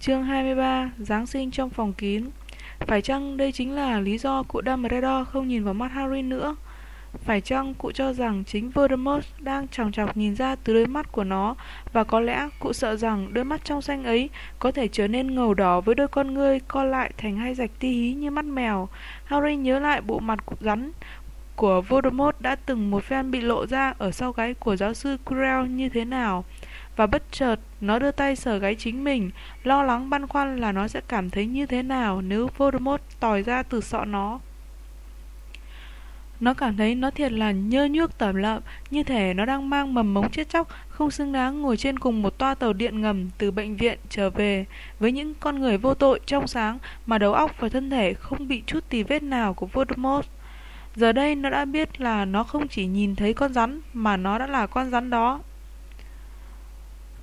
Chương 23 Giáng sinh trong phòng kín Phải chăng đây chính là lý do cụ Dumbledore không nhìn vào mắt Harry nữa? Phải chăng cụ cho rằng chính Voldemort đang chòng chọc nhìn ra từ đôi mắt của nó, và có lẽ cụ sợ rằng đôi mắt trong xanh ấy có thể trở nên ngầu đỏ với đôi con ngươi co lại thành hai rạch ti hí như mắt mèo. Harry nhớ lại bộ mặt cụ rắn của Voldemort đã từng một phen bị lộ ra ở sau gáy của giáo sư Quirrell như thế nào. Và bất chợt, nó đưa tay sờ gáy chính mình, lo lắng băn khoăn là nó sẽ cảm thấy như thế nào nếu Voldemort tòi ra từ sọ nó. Nó cảm thấy nó thiệt là nhơ nhước tẩm lợm, như thể nó đang mang mầm mống chết chóc, không xứng đáng ngồi trên cùng một toa tàu điện ngầm từ bệnh viện trở về với những con người vô tội trong sáng mà đầu óc và thân thể không bị chút tì vết nào của Voldemort. Giờ đây nó đã biết là nó không chỉ nhìn thấy con rắn mà nó đã là con rắn đó.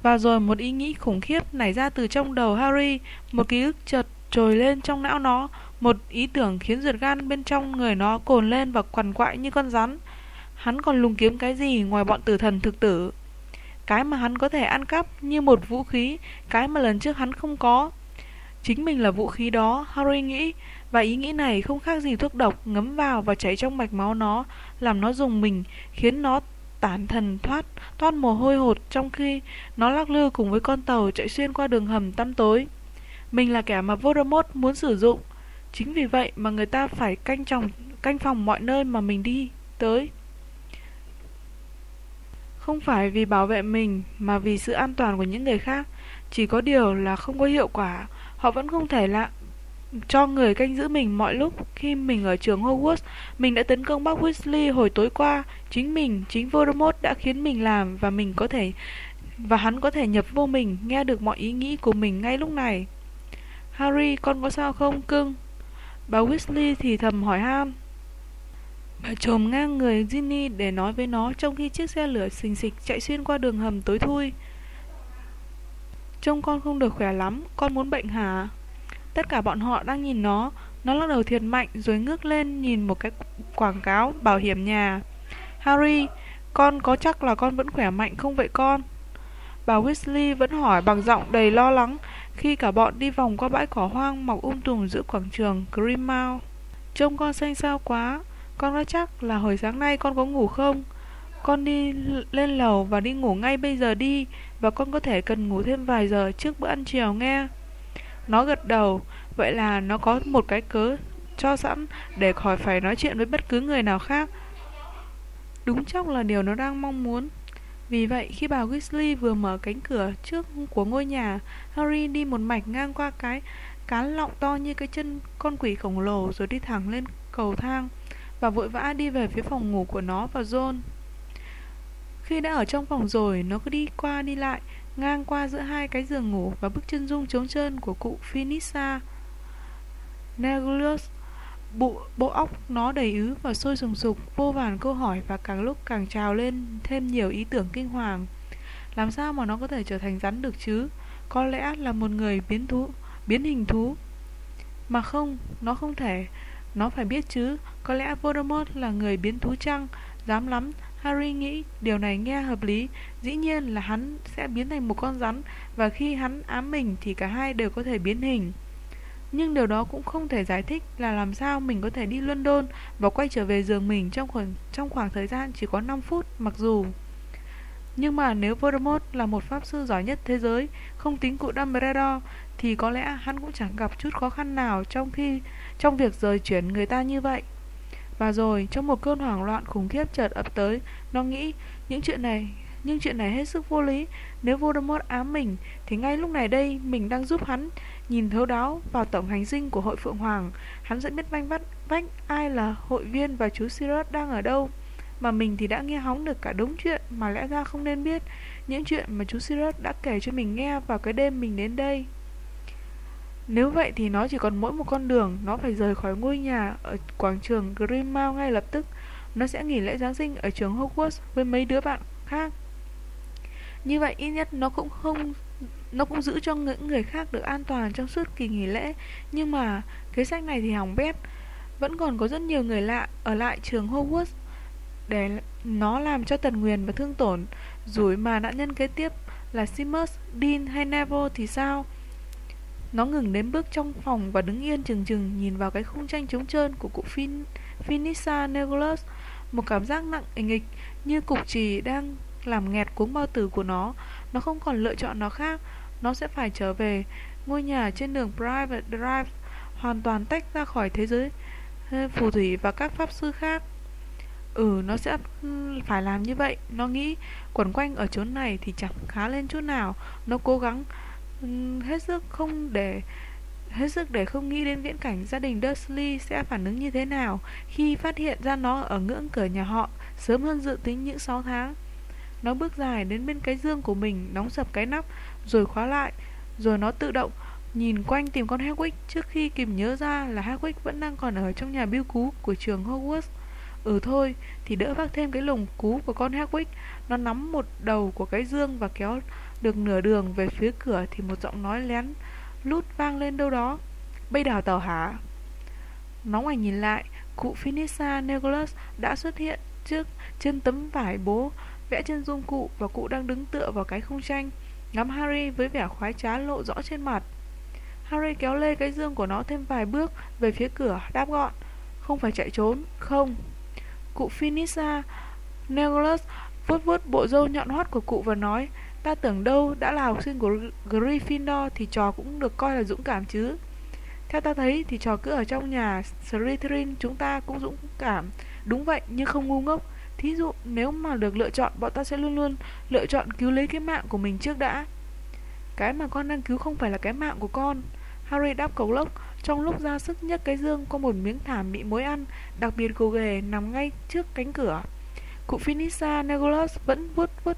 Và rồi một ý nghĩ khủng khiếp nảy ra từ trong đầu Harry, một ký ức chợt trồi lên trong não nó, một ý tưởng khiến ruột gan bên trong người nó cồn lên và quằn quại như con rắn. Hắn còn lùng kiếm cái gì ngoài bọn tử thần thực tử? Cái mà hắn có thể ăn cắp như một vũ khí, cái mà lần trước hắn không có. Chính mình là vũ khí đó, Harry nghĩ, và ý nghĩ này không khác gì thuốc độc ngấm vào và chảy trong mạch máu nó, làm nó dùng mình, khiến nó tản thần thoát, thoát mồ hôi hột trong khi nó lắc lư cùng với con tàu chạy xuyên qua đường hầm tăm tối. Mình là kẻ mà Voldemort muốn sử dụng, chính vì vậy mà người ta phải canh chồng, canh phòng mọi nơi mà mình đi tới. Không phải vì bảo vệ mình mà vì sự an toàn của những người khác, chỉ có điều là không có hiệu quả, họ vẫn không thể lạ cho người canh giữ mình mọi lúc khi mình ở trường Hogwarts. Mình đã tấn công bác Weasley hồi tối qua. Chính mình, chính Voldemort đã khiến mình làm và mình có thể và hắn có thể nhập vô mình, nghe được mọi ý nghĩ của mình ngay lúc này. Harry, con có sao không, cưng? Bà Weasley thì thầm hỏi han. Bà trồm ngang người Ginny để nói với nó trong khi chiếc xe lửa xình xịch chạy xuyên qua đường hầm tối thui. Trông con không được khỏe lắm, con muốn bệnh hả? Tất cả bọn họ đang nhìn nó Nó lắc đầu thiệt mạnh rồi ngước lên nhìn một cái quảng cáo bảo hiểm nhà Harry, con có chắc là con vẫn khỏe mạnh không vậy con? Bà Weasley vẫn hỏi bằng giọng đầy lo lắng khi cả bọn đi vòng qua bãi cỏ hoang mọc um tùm giữa quảng trường Grimmauld. Trông con xanh xao quá, con nói chắc là hồi sáng nay con có ngủ không? Con đi lên lầu và đi ngủ ngay bây giờ đi và con có thể cần ngủ thêm vài giờ trước bữa ăn chiều nghe. Nó gật đầu, vậy là nó có một cái cớ cho sẵn để khỏi phải nói chuyện với bất cứ người nào khác. Đúng chóc là điều nó đang mong muốn. Vì vậy, khi bà Weasley vừa mở cánh cửa trước của ngôi nhà, Harry đi một mạch ngang qua cái cán lọng to như cái chân con quỷ khổng lồ rồi đi thẳng lên cầu thang và vội vã đi về phía phòng ngủ của nó và John. Khi đã ở trong phòng rồi, nó cứ đi qua đi lại, ngang qua giữa hai cái giường ngủ và bức chân dung trống trơn của cụ Finissa. Negulius bộ, bộ óc nó đầy ứ và sôi sùng sục, vô vàn câu hỏi và càng lúc càng trào lên thêm nhiều ý tưởng kinh hoàng. Làm sao mà nó có thể trở thành rắn được chứ? Có lẽ là một người biến thú, biến hình thú. Mà không, nó không thể. Nó phải biết chứ, có lẽ Voldemort là người biến thú chăng? Dám lắm, Harry nghĩ điều này nghe hợp lý, dĩ nhiên là hắn sẽ biến thành một con rắn và khi hắn ám mình thì cả hai đều có thể biến hình. Nhưng điều đó cũng không thể giải thích là làm sao mình có thể đi London và quay trở về giường mình trong khoảng, trong khoảng thời gian chỉ có 5 phút mặc dù. Nhưng mà nếu Voldemort là một pháp sư giỏi nhất thế giới, không tính cụ Dumbledore, thì có lẽ hắn cũng chẳng gặp chút khó khăn nào trong khi trong việc rời chuyển người ta như vậy. Và rồi, trong một cơn hoảng loạn khủng khiếp chợt ập tới, nó nghĩ những chuyện này, nhưng chuyện này hết sức vô lý. Nếu Voldemort ám mình, thì ngay lúc này đây mình đang giúp hắn nhìn thấu đáo vào tổng hành dinh của hội Phượng Hoàng. Hắn sẽ biết vanh vắt vách ai là hội viên và chú Sirius đang ở đâu. Mà mình thì đã nghe hóng được cả đống chuyện mà lẽ ra không nên biết. Những chuyện mà chú Sirius đã kể cho mình nghe vào cái đêm mình đến đây. Nếu vậy thì nó chỉ còn mỗi một con đường, nó phải rời khỏi ngôi nhà ở quảng trường Grimmauld ngay lập tức. Nó sẽ nghỉ lễ Giáng sinh ở trường Hogwarts với mấy đứa bạn khác. Như vậy ít nhất nó cũng không nó cũng giữ cho những người khác được an toàn trong suốt kỳ nghỉ lễ. Nhưng mà kế sách này thì hỏng bét. Vẫn còn có rất nhiều người lạ ở lại trường Hogwarts để nó làm cho Tần Nguyền và thương tổn. Rủi mà nạn nhân kế tiếp là Simus, Dean hay Neville thì sao? Nó ngừng đến bước trong phòng và đứng yên chừng chừng nhìn vào cái khung tranh trống trơn của cụ Phin Finissa Negolas. Một cảm giác nặng ình ịch như cục trì đang làm nghẹt cuống bao tử của nó. Nó không còn lựa chọn nó khác. Nó sẽ phải trở về ngôi nhà trên đường Private Drive hoàn toàn tách ra khỏi thế giới ờ, phù thủy và các pháp sư khác. Ừ, nó sẽ ừ, phải làm như vậy. Nó nghĩ quẩn quanh ở chốn này thì chẳng khá lên chút nào. Nó cố gắng hết sức không để hết sức để không nghĩ đến viễn cảnh gia đình Dursley sẽ phản ứng như thế nào khi phát hiện ra nó ở ngưỡng cửa nhà họ sớm hơn dự tính những 6 tháng. Nó bước dài đến bên cái dương của mình, đóng sập cái nắp, rồi khóa lại, rồi nó tự động nhìn quanh tìm con Hedwig trước khi kịp nhớ ra là Hedwig vẫn đang còn ở trong nhà biêu cú của trường Hogwarts. Ừ thôi, thì đỡ vác thêm cái lồng cú của con Hedwig. Nó nắm một đầu của cái dương và kéo được nửa đường về phía cửa thì một giọng nói lén lút vang lên đâu đó. Bây đào tàu hả? Nóng ngoài nhìn lại, cụ Finissa Nicholas đã xuất hiện trước trên tấm vải bố vẽ chân dung cụ và cụ đang đứng tựa vào cái khung tranh ngắm Harry với vẻ khoái trá lộ rõ trên mặt. Harry kéo lê cái dương của nó thêm vài bước về phía cửa, đáp gọn. Không phải chạy trốn, không. Cụ Finissa Nicholas vuốt vuốt bộ râu nhọn hoắt của cụ và nói Ta tưởng đâu đã là học sinh của Gryffindor thì trò cũng được coi là dũng cảm chứ. Theo ta thấy thì trò cứ ở trong nhà Slytherin chúng ta cũng dũng cảm. Đúng vậy, nhưng không ngu ngốc. Thí dụ nếu mà được lựa chọn, bọn ta sẽ luôn luôn lựa chọn cứu lấy cái mạng của mình trước đã. Cái mà con đang cứu không phải là cái mạng của con. Harry đáp cầu lốc trong lúc ra sức nhấc cái dương, có một miếng thảm bị mối ăn, đặc biệt gồ ghề nằm ngay trước cánh cửa. Cụ Finissa Negolas vẫn vuốt vuốt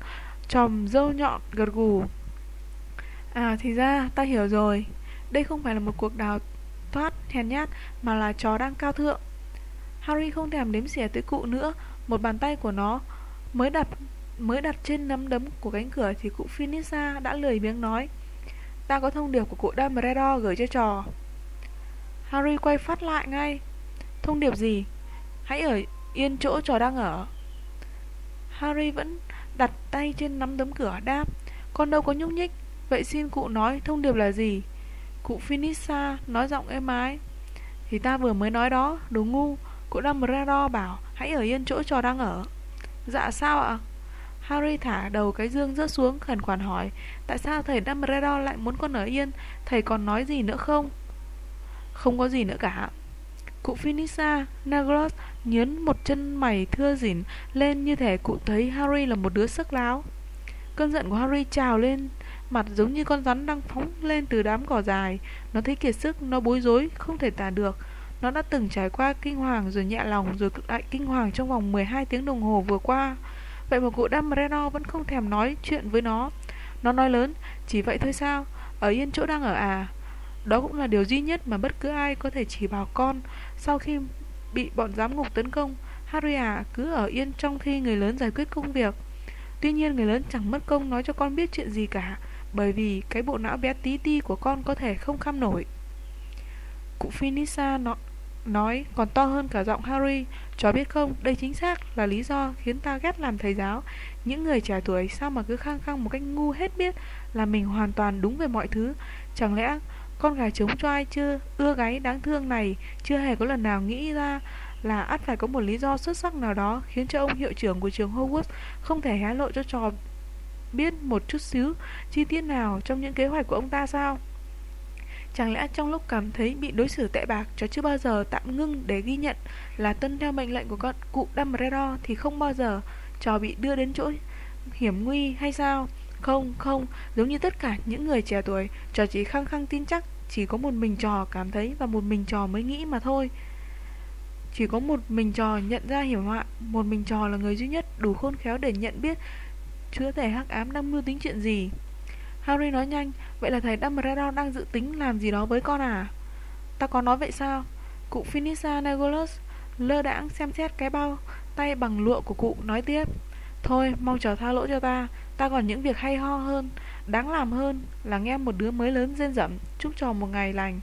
tròm dâu nhọn gật gù. À thì ra ta hiểu rồi. Đây không phải là một cuộc đào thoát hèn nhát mà là trò đang cao thượng. Harry không thèm đếm xỉa tới cụ nữa, một bàn tay của nó mới đặt mới đặt trên nắm đấm của cánh cửa thì cụ Finissa đã lười biếng nói: "Ta có thông điệp của cụ Dumbledore gửi cho trò." Harry quay phát lại ngay. "Thông điệp gì? Hãy ở yên chỗ trò đang ở." Harry vẫn đặt tay trên nắm đấm cửa đáp. Con đâu có nhúc nhích? Vậy xin cụ nói thông điệp là gì? Cụ Finissa nói giọng êm ái. Thì ta vừa mới nói đó, Đồ ngu. Cụ Dumbledore bảo, Hãy ở yên chỗ trò đang ở. Dạ sao ạ? Harry thả đầu cái dương rớt xuống, khẩn khoản hỏi, Tại sao thầy Dumbledore lại muốn con ở yên? Thầy còn nói gì nữa không? Không có gì nữa cả. Cụ Finissa Nagros nhấn một chân mày thưa dỉn lên như thể cụ thấy Harry là một đứa sức láo. Cơn giận của Harry trào lên, mặt giống như con rắn đang phóng lên từ đám cỏ dài. Nó thấy kiệt sức, nó bối rối, không thể tả được. Nó đã từng trải qua kinh hoàng rồi nhẹ lòng rồi lại kinh hoàng trong vòng 12 tiếng đồng hồ vừa qua. Vậy mà cụ Dumbledore vẫn không thèm nói chuyện với nó. Nó nói lớn, chỉ vậy thôi sao? Ở yên chỗ đang ở à? Đó cũng là điều duy nhất mà bất cứ ai có thể chỉ bảo con sau khi bị bọn giám ngục tấn công. Haria à, cứ ở yên trong khi người lớn giải quyết công việc. Tuy nhiên người lớn chẳng mất công nói cho con biết chuyện gì cả, bởi vì cái bộ não bé tí ti của con có thể không kham nổi. Cụ Finissa nó nói còn to hơn cả giọng Harry Chó biết không, đây chính xác là lý do khiến ta ghét làm thầy giáo Những người trẻ tuổi sao mà cứ khăng khăng một cách ngu hết biết Là mình hoàn toàn đúng về mọi thứ Chẳng lẽ con gà trống cho ai chưa ưa gáy đáng thương này chưa hề có lần nào nghĩ ra là ắt phải có một lý do xuất sắc nào đó khiến cho ông hiệu trưởng của trường Hogwarts không thể hé lộ cho trò biết một chút xíu chi tiết nào trong những kế hoạch của ông ta sao? Chẳng lẽ trong lúc cảm thấy bị đối xử tệ bạc, cháu chưa bao giờ tạm ngưng để ghi nhận là tuân theo mệnh lệnh của con cụ Dumbledore thì không bao giờ trò bị đưa đến chỗ hiểm nguy hay sao? Không, không, giống như tất cả những người trẻ tuổi, trò chỉ khăng khăng tin chắc chỉ có một mình trò cảm thấy và một mình trò mới nghĩ mà thôi. Chỉ có một mình trò nhận ra hiểm họa, một mình trò là người duy nhất đủ khôn khéo để nhận biết chứa thể hắc ám đang mưu tính chuyện gì. Harry nói nhanh, vậy là thầy Dumbledore đang dự tính làm gì đó với con à? Ta có nói vậy sao? Cụ Finissa Negolas lơ đãng xem xét cái bao tay bằng lụa của cụ nói tiếp. Thôi, mong chờ tha lỗi cho ta, ta còn những việc hay ho hơn, đáng làm hơn là nghe một đứa mới lớn rên rẩm, chúc cho một ngày lành.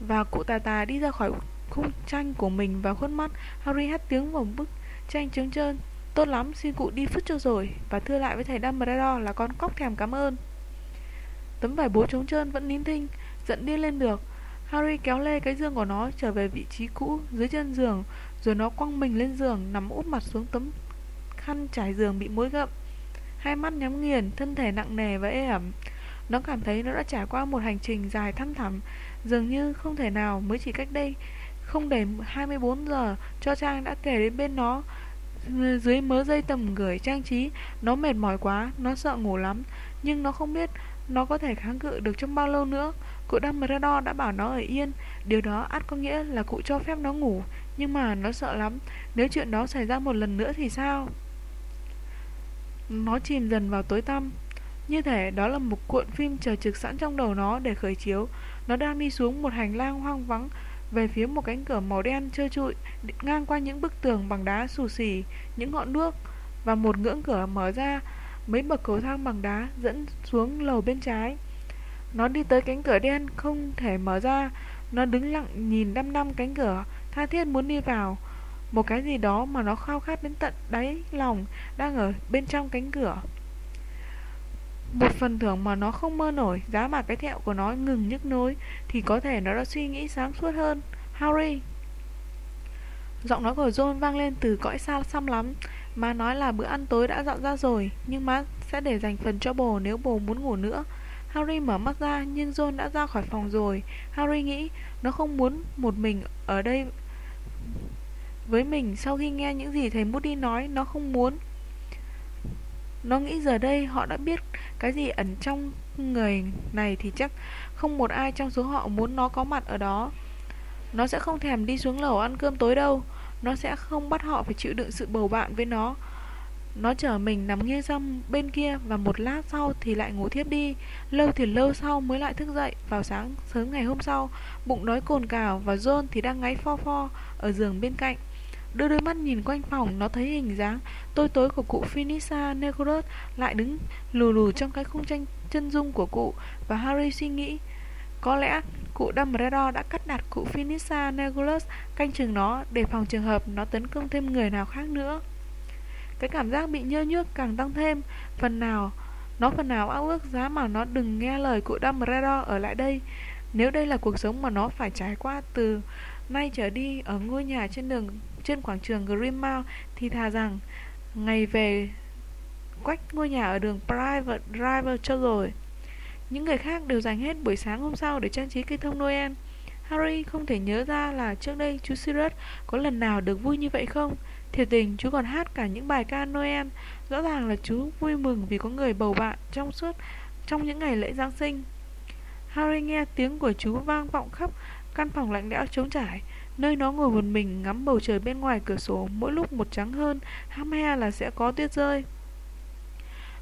Và cụ tà tà đi ra khỏi khung tranh của mình và khuôn mắt, Harry hét tiếng vào bức tranh trứng trơn. Tốt lắm, xin cụ đi phứt cho rồi, và thưa lại với thầy Dumbledore là con cóc thèm cảm ơn. Tấm vải bố trống trơn vẫn nín thinh Giận điên lên được Harry kéo lê cái giường của nó trở về vị trí cũ dưới chân giường Rồi nó quăng mình lên giường Nằm úp mặt xuống tấm khăn trải giường bị mối gậm Hai mắt nhắm nghiền, thân thể nặng nề và ê ẩm. Nó cảm thấy nó đã trải qua một hành trình dài thăm thẳm Dường như không thể nào mới chỉ cách đây. Không đầy 24 giờ Cho Trang đã kể đến bên nó. Dưới mớ dây tầm gửi trang trí Nó mệt mỏi quá, nó sợ ngủ lắm. Nhưng nó không biết nó có thể kháng cự được trong bao lâu nữa. Cụ Dumbledore đã bảo nó ở yên. Điều đó ắt có nghĩa là cụ cho phép nó ngủ. Nhưng mà nó sợ lắm. Nếu chuyện đó xảy ra một lần nữa thì sao? Nó chìm dần vào tối tăm. Như thể đó là một cuộn phim chờ trực sẵn trong đầu nó để khởi chiếu. Nó đang đi xuống một hành lang hoang vắng, Về phía một cánh cửa màu đen trơ trụi, Ngang qua những bức tường bằng đá xù xì, Những ngọn đuốc, Và một ngưỡng cửa mở ra, Mấy bậc cầu thang bằng đá dẫn xuống lầu bên trái. Nó đi tới cánh cửa đen không thể mở ra. Nó đứng lặng nhìn đăm đăm cánh cửa, Tha thiết muốn đi vào. Một cái gì đó mà nó khao khát đến tận đáy lòng Đang ở bên trong cánh cửa. Một phần thưởng mà nó không mơ nổi, Giá mà cái thẹo của nó ngừng nhức nối Thì có thể nó đã suy nghĩ sáng suốt hơn. Harry. Giọng nói của John vang lên từ cõi xa xăm lắm. Má nói là bữa ăn tối đã dọn ra rồi, Nhưng má sẽ để dành phần cho bồ nếu bồ muốn ngủ nữa. Harry mở mắt ra, nhưng John đã ra khỏi phòng rồi. Harry nghĩ, nó không muốn một mình ở đây với mình sau khi nghe những gì thầy Moody nói, Nó không muốn. Nó nghĩ giờ đây họ đã biết cái gì ẩn trong người này thì chắc không một ai trong số họ muốn nó có mặt ở đó. Nó sẽ không thèm đi xuống lầu ăn cơm tối đâu. Nó sẽ không bắt họ phải chịu đựng sự bầu bạn với nó. Nó chở mình nằm nghiêng sang bên kia Và một lát sau thì lại ngủ thiếp đi. Lâu thì lâu sau mới lại thức dậy Vào sáng sớm ngày hôm sau. Bụng đói cồn cào Và John thì đang ngáy pho pho Ở giường bên cạnh. Đưa đôi mắt nhìn quanh phòng Nó thấy hình dáng tối tối của cụ Finissa Negros Lại đứng lù lù trong cái khung tranh chân dung của cụ Và Harry suy nghĩ có lẽ cụ Dumbledore đã cắt đặt cụ Finissa Negros canh chừng nó để phòng trường hợp nó tấn công thêm người nào khác nữa. Cái cảm giác bị nhơ nhước càng tăng thêm, phần nào nó phần nào ao ước giá mà nó đừng nghe lời cụ Dumbledore ở lại đây. Nếu đây là cuộc sống mà nó phải trải qua từ nay trở đi ở ngôi nhà trên đường trên quảng trường Grimmauld thì thà rằng ngày về quách ngôi nhà ở đường Private Driver cho rồi. Những người khác đều dành hết buổi sáng hôm sau để trang trí cây thông Noel. Harry không thể nhớ ra là trước đây chú Sirius có lần nào được vui như vậy không. Thiệt tình chú còn hát cả những bài ca Noel. Rõ ràng là chú vui mừng vì có người bầu bạn trong suốt trong những ngày lễ Giáng sinh. Harry nghe tiếng của chú vang vọng khắp căn phòng lạnh lẽo trống trải, nơi nó ngồi một mình ngắm bầu trời bên ngoài cửa sổ mỗi lúc một trắng hơn, hăm he là sẽ có tuyết rơi.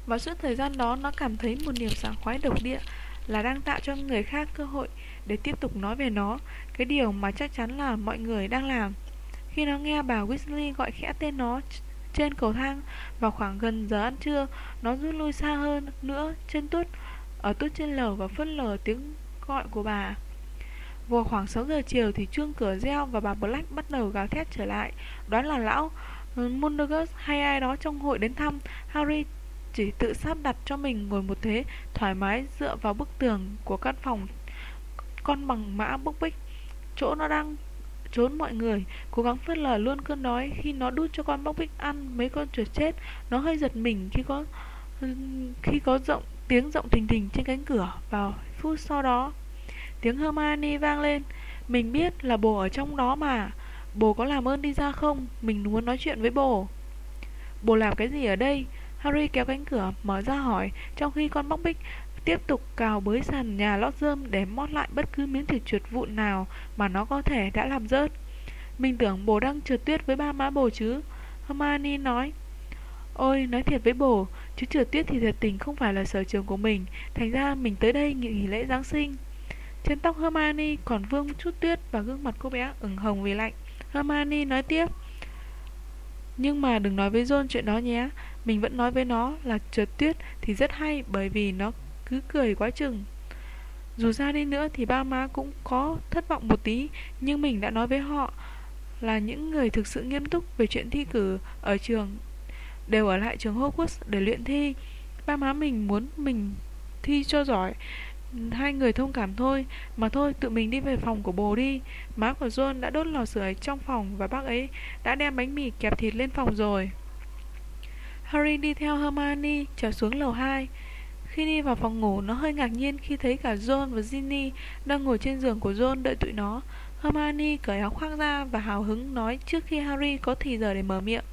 Và suốt thời gian đó nó cảm thấy một niềm sảng khoái độc địa là đang tạo cho người khác cơ hội để tiếp tục nói về nó, cái điều mà chắc chắn là mọi người đang làm. Khi nó nghe bà Weasley gọi khẽ tên nó trên cầu thang vào khoảng gần giờ ăn trưa, nó rút lui xa hơn nữa trên tuốt ở tuốt trên lầu và phớt lờ tiếng gọi của bà. Vào khoảng 6 giờ chiều thì chuông cửa reo và bà Black bắt đầu gào thét trở lại. Đoán là lão ừ, Mondagus hay ai đó trong hội đến thăm. Harry chỉ tự sắp đặt cho mình ngồi một thế, thoải mái dựa vào bức tường của căn phòng, con bằng mã bốc bích chỗ nó đang trốn mọi người, cố gắng phớt lờ luôn cơn đói khi nó đút cho con bốc bích ăn mấy con chuột chết, nó hơi giật mình khi có khi có rộng, tiếng rộng thình thình trên cánh cửa vào phút sau đó tiếng Hermione vang lên. Mình biết là bồ ở trong đó mà. Bồ có làm ơn đi ra không? Mình muốn nói chuyện với bồ. Bồ làm cái gì ở đây? Harry kéo cánh cửa mở ra hỏi. Trong khi con bóc bích tiếp tục cào bới sàn nhà lót rơm Để mót lại bất cứ miếng thịt chuột vụn nào Mà nó có thể đã làm rớt. Mình tưởng bồ đang trượt tuyết với ba má bồ chứ. Hermione nói Ôi, nói thiệt với bồ Chứ trượt tuyết thì thật tình không phải là sở trường của mình. Thành ra mình tới đây nghỉ lễ Giáng sinh. Trên tóc Hermione còn vương chút tuyết Và gương mặt cô bé ửng hồng vì lạnh Hermione nói tiếp Nhưng mà đừng nói với John chuyện đó nhé mình vẫn nói với nó là trượt tuyết thì rất hay bởi vì nó cứ cười quá chừng. Dù ra đi nữa thì ba má cũng có thất vọng một tí, nhưng mình đã nói với họ là những người thực sự nghiêm túc về chuyện thi cử ở trường đều ở lại trường Hogwarts để luyện thi. Ba má mình muốn mình thi cho giỏi Hai người thông cảm thôi, Mà thôi tự mình đi về phòng của bồ đi. Má của John đã đốt lò sưởi trong phòng Và bác ấy đã đem bánh mì kẹp thịt lên phòng rồi. Harry đi theo Hermione trở xuống lầu 2 Khi đi vào phòng ngủ, Nó hơi ngạc nhiên khi thấy cả John và Ginny Đang ngồi trên giường của John đợi tụi nó. Hermione cởi áo khoác ra Và hào hứng nói trước khi Harry có thì giờ để mở miệng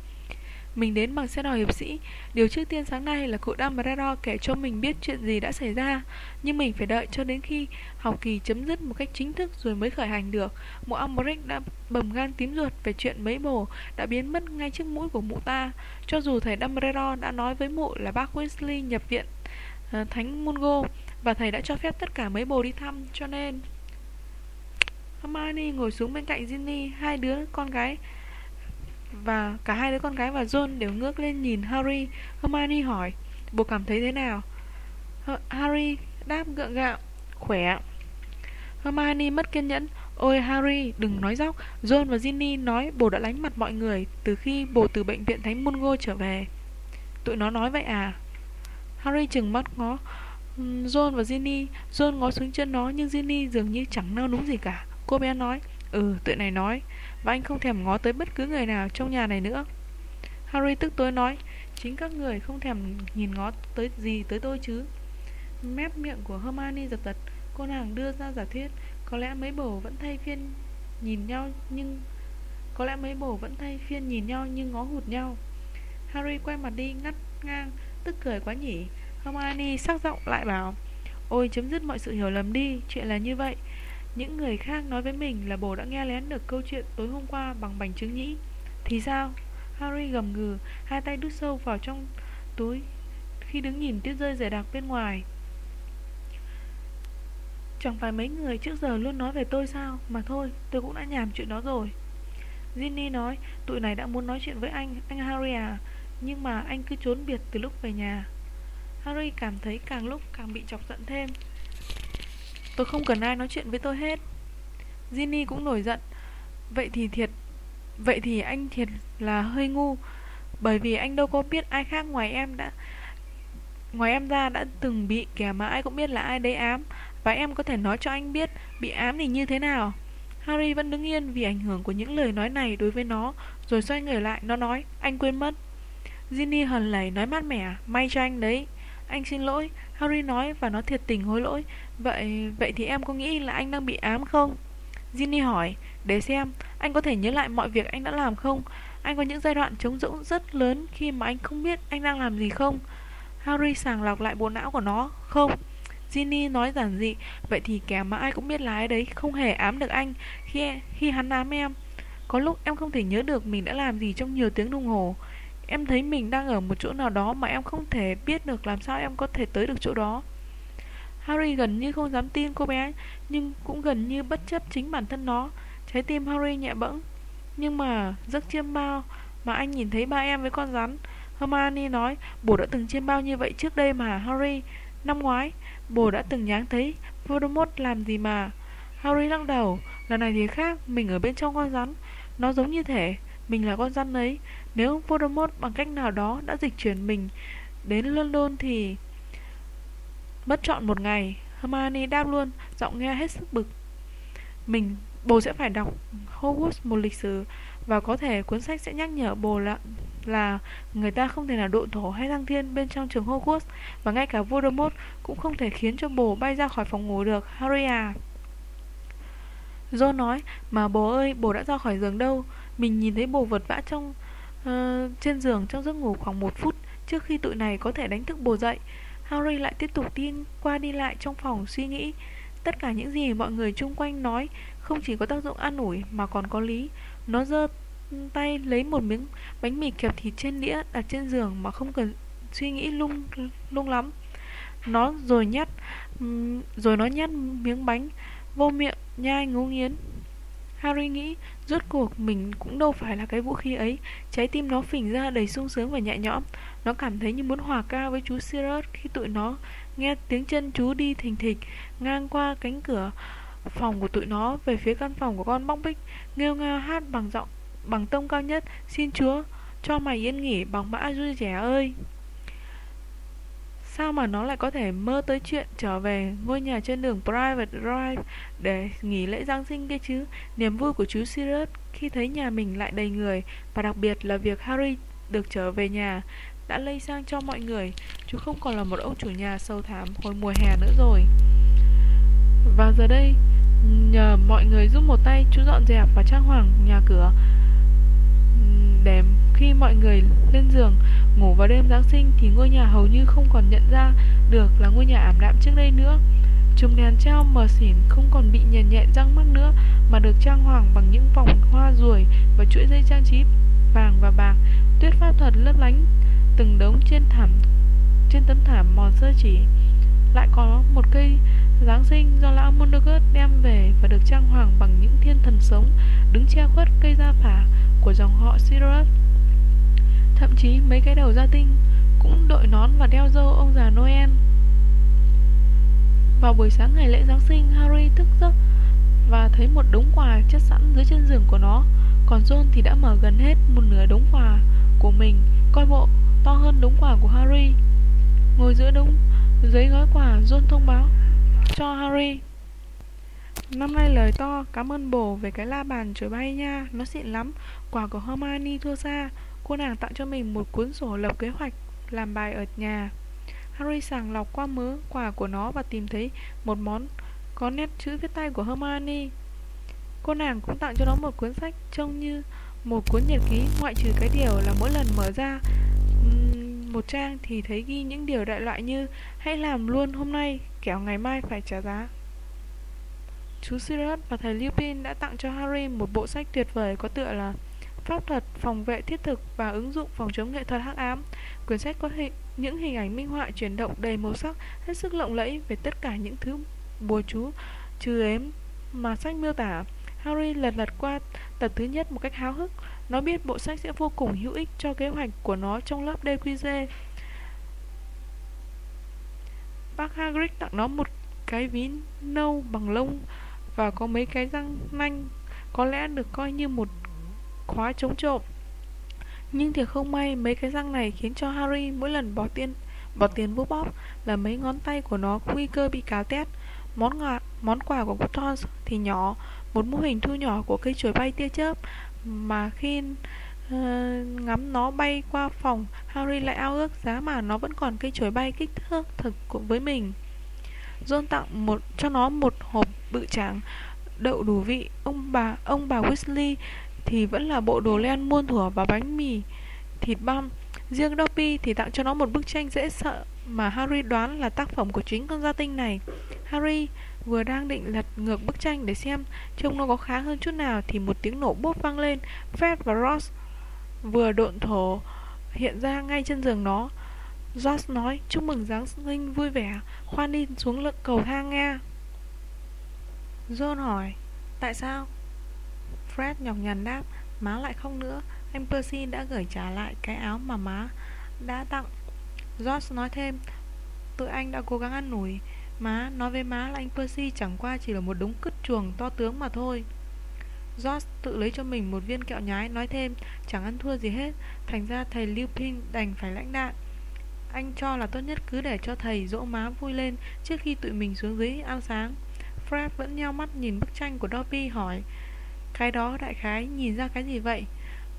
mình đến bằng xe đò hiệp sĩ. Điều trước tiên sáng nay là cụ Dumbledore kể cho mình biết chuyện gì đã xảy ra. Nhưng mình phải đợi cho đến khi học kỳ chấm dứt một cách chính thức rồi mới khởi hành được. Mụ Umbridge đã bầm gan tím ruột về chuyện mấy bồ đã biến mất ngay trước mũi của mụ ta. Cho dù thầy Dumbledore đã nói với mụ là bác Weasley nhập viện uh, Thánh Mungo Và thầy đã cho phép tất cả mấy bồ đi thăm cho nên Hermione ngồi xuống bên cạnh Ginny Hai đứa con gái và cả hai đứa con gái và John đều ngước lên nhìn Harry. Hermione hỏi Bố cảm thấy thế nào? Harry đáp gượng gạo, Khỏe Hermione mất kiên nhẫn, Ôi Harry, đừng nói dóc. John và Ginny nói bố đã lánh mặt mọi người Từ khi bố từ bệnh viện Thánh Mungo trở về. Tụi nó nói vậy à? Harry chừng mắt ngó John và Ginny, John ngó xuống chân nó Nhưng Ginny dường như chẳng nao núng gì cả. Cô bé nói Ừ tụi này nói và anh không thèm ngó tới bất cứ người nào trong nhà này nữa. Harry tức tối nói, Chính các người không thèm nhìn ngó tới gì tới tôi chứ? Mép miệng của Hermione giật giật, Cô nàng đưa ra giả thuyết, Có lẽ mấy bồ vẫn thay phiên nhìn nhau nhưng, Có lẽ mấy bồ vẫn thay phiên nhìn nhau nhưng ngó hụt nhau. Harry quay mặt đi, ngắt ngang, Tức cười quá nhỉ. Hermione sắc giọng lại bảo, Ôi, chấm dứt mọi sự hiểu lầm đi, Chuyện là như vậy những người khác nói với mình là bố đã nghe lén được câu chuyện tối hôm qua bằng bánh trứng nhĩ. Thì sao? Harry gầm gừ, hai tay đút sâu vào trong túi khi đứng nhìn tuyết rơi rẻ đặc bên ngoài. Chẳng phải mấy người trước giờ luôn nói về tôi sao? Mà thôi tôi cũng đã nhàm chuyện đó rồi. Ginny nói Tụi này đã muốn nói chuyện với anh Anh Harry à? Nhưng mà anh cứ trốn biệt từ lúc về nhà. Harry cảm thấy càng lúc càng bị chọc giận thêm. Tôi không cần ai nói chuyện với tôi hết. Ginny cũng nổi giận. Vậy thì thiệt, Vậy thì anh thiệt là hơi ngu, Bởi vì anh đâu có biết ai khác ngoài em đã, Ngoài em ra đã từng bị kẻ mà ai cũng biết là ai đấy ám, Và em có thể nói cho anh biết Bị ám thì như thế nào. Harry vẫn đứng yên vì ảnh hưởng của những lời nói này đối với nó, Rồi xoay người lại, Nó nói, Anh quên mất. Ginny hờn lẩy nói mát mẻ, May cho anh đấy. Anh xin lỗi. Harry nói và nó thiệt tình hối lỗi Vậy vậy thì em có nghĩ là anh đang bị ám không? Ginny hỏi Để xem Anh có thể nhớ lại mọi việc anh đã làm không? Anh có những giai đoạn trống rỗng rất lớn Khi mà anh không biết anh đang làm gì không? Harry sàng lọc lại bộ não của nó Không Ginny nói giản dị Vậy thì kẻ mà ai cũng biết là ai đấy Không hề ám được anh Khi, khi hắn ám em Có lúc em không thể nhớ được mình đã làm gì trong nhiều tiếng đồng hồ Em thấy mình đang ở một chỗ nào đó mà em không thể biết được làm sao em có thể tới được chỗ đó. Harry gần như không dám tin cô bé, nhưng cũng gần như bất chấp chính bản thân nó. Trái tim Harry nhẹ bẫng. Nhưng mà, giấc chiêm bao mà anh nhìn thấy ba em với con rắn. Hermione nói, bố đã từng chiêm bao như vậy trước đây mà, Harry. Năm ngoái, bố đã từng nháng thấy Voldemort làm gì mà. Harry lắc đầu, lần này thì khác, mình ở bên trong con rắn. Nó giống như thể mình là con rắn ấy nếu Voldemort bằng cách nào đó đã dịch chuyển mình đến London thì mất trọn một ngày. Hermione đáp luôn, giọng nghe hết sức bực. Mình, bồ sẽ phải đọc Hogwarts một lịch sử và có thể cuốn sách sẽ nhắc nhở bồ là là người ta không thể nào độ thổ hay thăng thiên bên trong trường Hogwarts và ngay cả Voldemort cũng không thể khiến cho bồ bay ra khỏi phòng ngủ được. Harry à. John nói, mà bố ơi, bố đã ra khỏi giường đâu? Mình nhìn thấy bố vật vã trong uh, trên giường trong giấc ngủ khoảng một phút trước khi tụi này có thể đánh thức bồ dậy. Harry lại tiếp tục đi qua đi lại trong phòng suy nghĩ. Tất cả những gì mọi người chung quanh nói không chỉ có tác dụng an ủi mà còn có lý. Nó giơ tay lấy một miếng bánh mì kẹp thịt trên đĩa đặt trên giường mà không cần suy nghĩ lung lung lắm. Nó rồi nhét rồi nó nhét miếng bánh vô miệng nhai ngấu nghiến. Harry nghĩ, Rốt cuộc mình cũng đâu phải là cái vũ khí ấy. Trái tim nó phình ra đầy sung sướng và nhẹ nhõm. Nó cảm thấy như muốn hòa ca với chú Sirius Khi tụi nó nghe tiếng chân chú đi thình thịch, Ngang qua cánh cửa phòng của tụi nó Về phía căn phòng của con bóc bích, Nghêu ngao hát bằng giọng, bằng tông cao nhất, Xin chúa, cho mày yên nghỉ, bằng mã vui trẻ ơi. Sao mà nó lại có thể mơ tới chuyện trở về ngôi nhà trên đường Private Drive để nghỉ lễ Giáng sinh kia chứ? Niềm vui của chú Sirius khi thấy nhà mình lại đầy người và đặc biệt là việc Harry được trở về nhà đã lây sang cho mọi người. Chú không còn là một ông chủ nhà sâu thẳm hồi mùa hè nữa rồi. Và giờ đây, nhờ mọi người giúp một tay, chú dọn dẹp và trang hoàng nhà cửa đèm khi mọi người lên giường, ngủ vào đêm Giáng sinh thì ngôi nhà hầu như không còn nhận ra được là ngôi nhà ảm đạm trước đây nữa. Chùm đèn treo mờ xỉn không còn bị nhẹ nhẹ răng mắc nữa, mà được trang hoàng bằng những vòng hoa ruồi và chuỗi dây trang trí vàng và bạc. Tuyết pháp thuật lấp lánh từng đống trên thảm, trên tấm thảm mòn sơ chỉ. Lại có một cây Giáng sinh do lão Mondogus đem về và được trang hoàng bằng những thiên thần sống đứng che khuất cây gia phả của dòng họ Sirius. Thậm chí mấy cái đầu gia tinh cũng đội nón và đeo dâu ông già Noel. Vào buổi sáng ngày lễ Giáng sinh, Harry thức giấc và thấy một đống quà chất sẵn dưới chân giường của nó. Còn John thì đã mở gần hết một nửa đống quà của mình, coi bộ to hơn đống quà của Harry. Ngồi giữa đống giấy gói quà, John thông báo cho Harry. Năm nay lời to, cảm ơn bổ về cái la bàn trời bay nha, nó xịn lắm. Quà của Hermione thua xa, cô nàng tặng cho mình một cuốn sổ lập kế hoạch làm bài ở nhà. Harry sàng lọc qua mớ quà của nó và tìm thấy một món có nét chữ viết tay của Hermione. Cô nàng cũng tặng cho nó một cuốn sách trông như một cuốn nhật ký ngoại trừ cái điều là mỗi lần mở ra một trang thì thấy ghi những điều đại loại như hãy làm luôn hôm nay kẻo ngày mai phải trả giá. Chú Sirius và thầy Lupin đã tặng cho Harry một bộ sách tuyệt vời có tựa là Pháp thuật phòng vệ thiết thực và ứng dụng phòng chống nghệ thuật hắc ám. Quyển sách có hình, những hình ảnh minh họa chuyển động đầy màu sắc, hết sức lộng lẫy về tất cả những thứ bùa chú trừ ếm mà sách miêu tả. Harry lật lật qua tập thứ nhất một cách háo hức. Nó biết bộ sách sẽ vô cùng hữu ích cho kế hoạch của nó trong lớp DQG. Bác Hagrid tặng nó một cái ví nâu bằng lông và có mấy cái răng nanh có lẽ được coi như một khóa chống trộm. Nhưng thì không may, mấy cái răng này khiến cho Harry mỗi lần bỏ tiền bỏ tiền búp bóp là mấy ngón tay của nó nguy cơ bị cá tét. Món quà, món quà của Potter thì nhỏ, một mô hình thu nhỏ của cây chổi bay tia chớp mà khi uh, ngắm nó bay qua phòng, Harry lại ao ước giá mà nó vẫn còn cây chổi bay kích thước thực với mình. John tặng một, cho nó một hộp bự tráng đậu đủ vị. Ông bà ông bà Weasley thì vẫn là bộ đồ len muôn thuở và bánh mì, thịt băm. Riêng Dobby thì tặng cho nó một bức tranh dễ sợ mà Harry đoán là tác phẩm của chính con gia tinh này. Harry vừa đang định lật ngược bức tranh để xem trông nó có khá hơn chút nào thì một tiếng nổ bốp vang lên. Fred và Ross vừa độn thổ hiện ra ngay chân giường nó. Josh nói, chúc mừng Giáng sinh vui vẻ, khoan đi xuống lượn cầu thang nghe. John hỏi, tại sao? Fred nhọc nhằn đáp, má lại không nữa, anh Percy đã gửi trả lại cái áo mà má đã tặng. George nói thêm, tụi anh đã cố gắng ăn nổi. má nói với má là anh Percy chẳng qua chỉ là một đống cứt chuồng to tướng mà thôi. George tự lấy cho mình một viên kẹo nhái nói thêm chẳng ăn thua gì hết, thành ra thầy Lupin đành phải lãnh đạn. Anh cho là tốt nhất cứ để cho thầy dỗ má vui lên trước khi tụi mình xuống dưới ăn sáng. Fred vẫn nheo mắt nhìn bức tranh của Dobby hỏi, Cái đó đại khái nhìn ra cái gì vậy?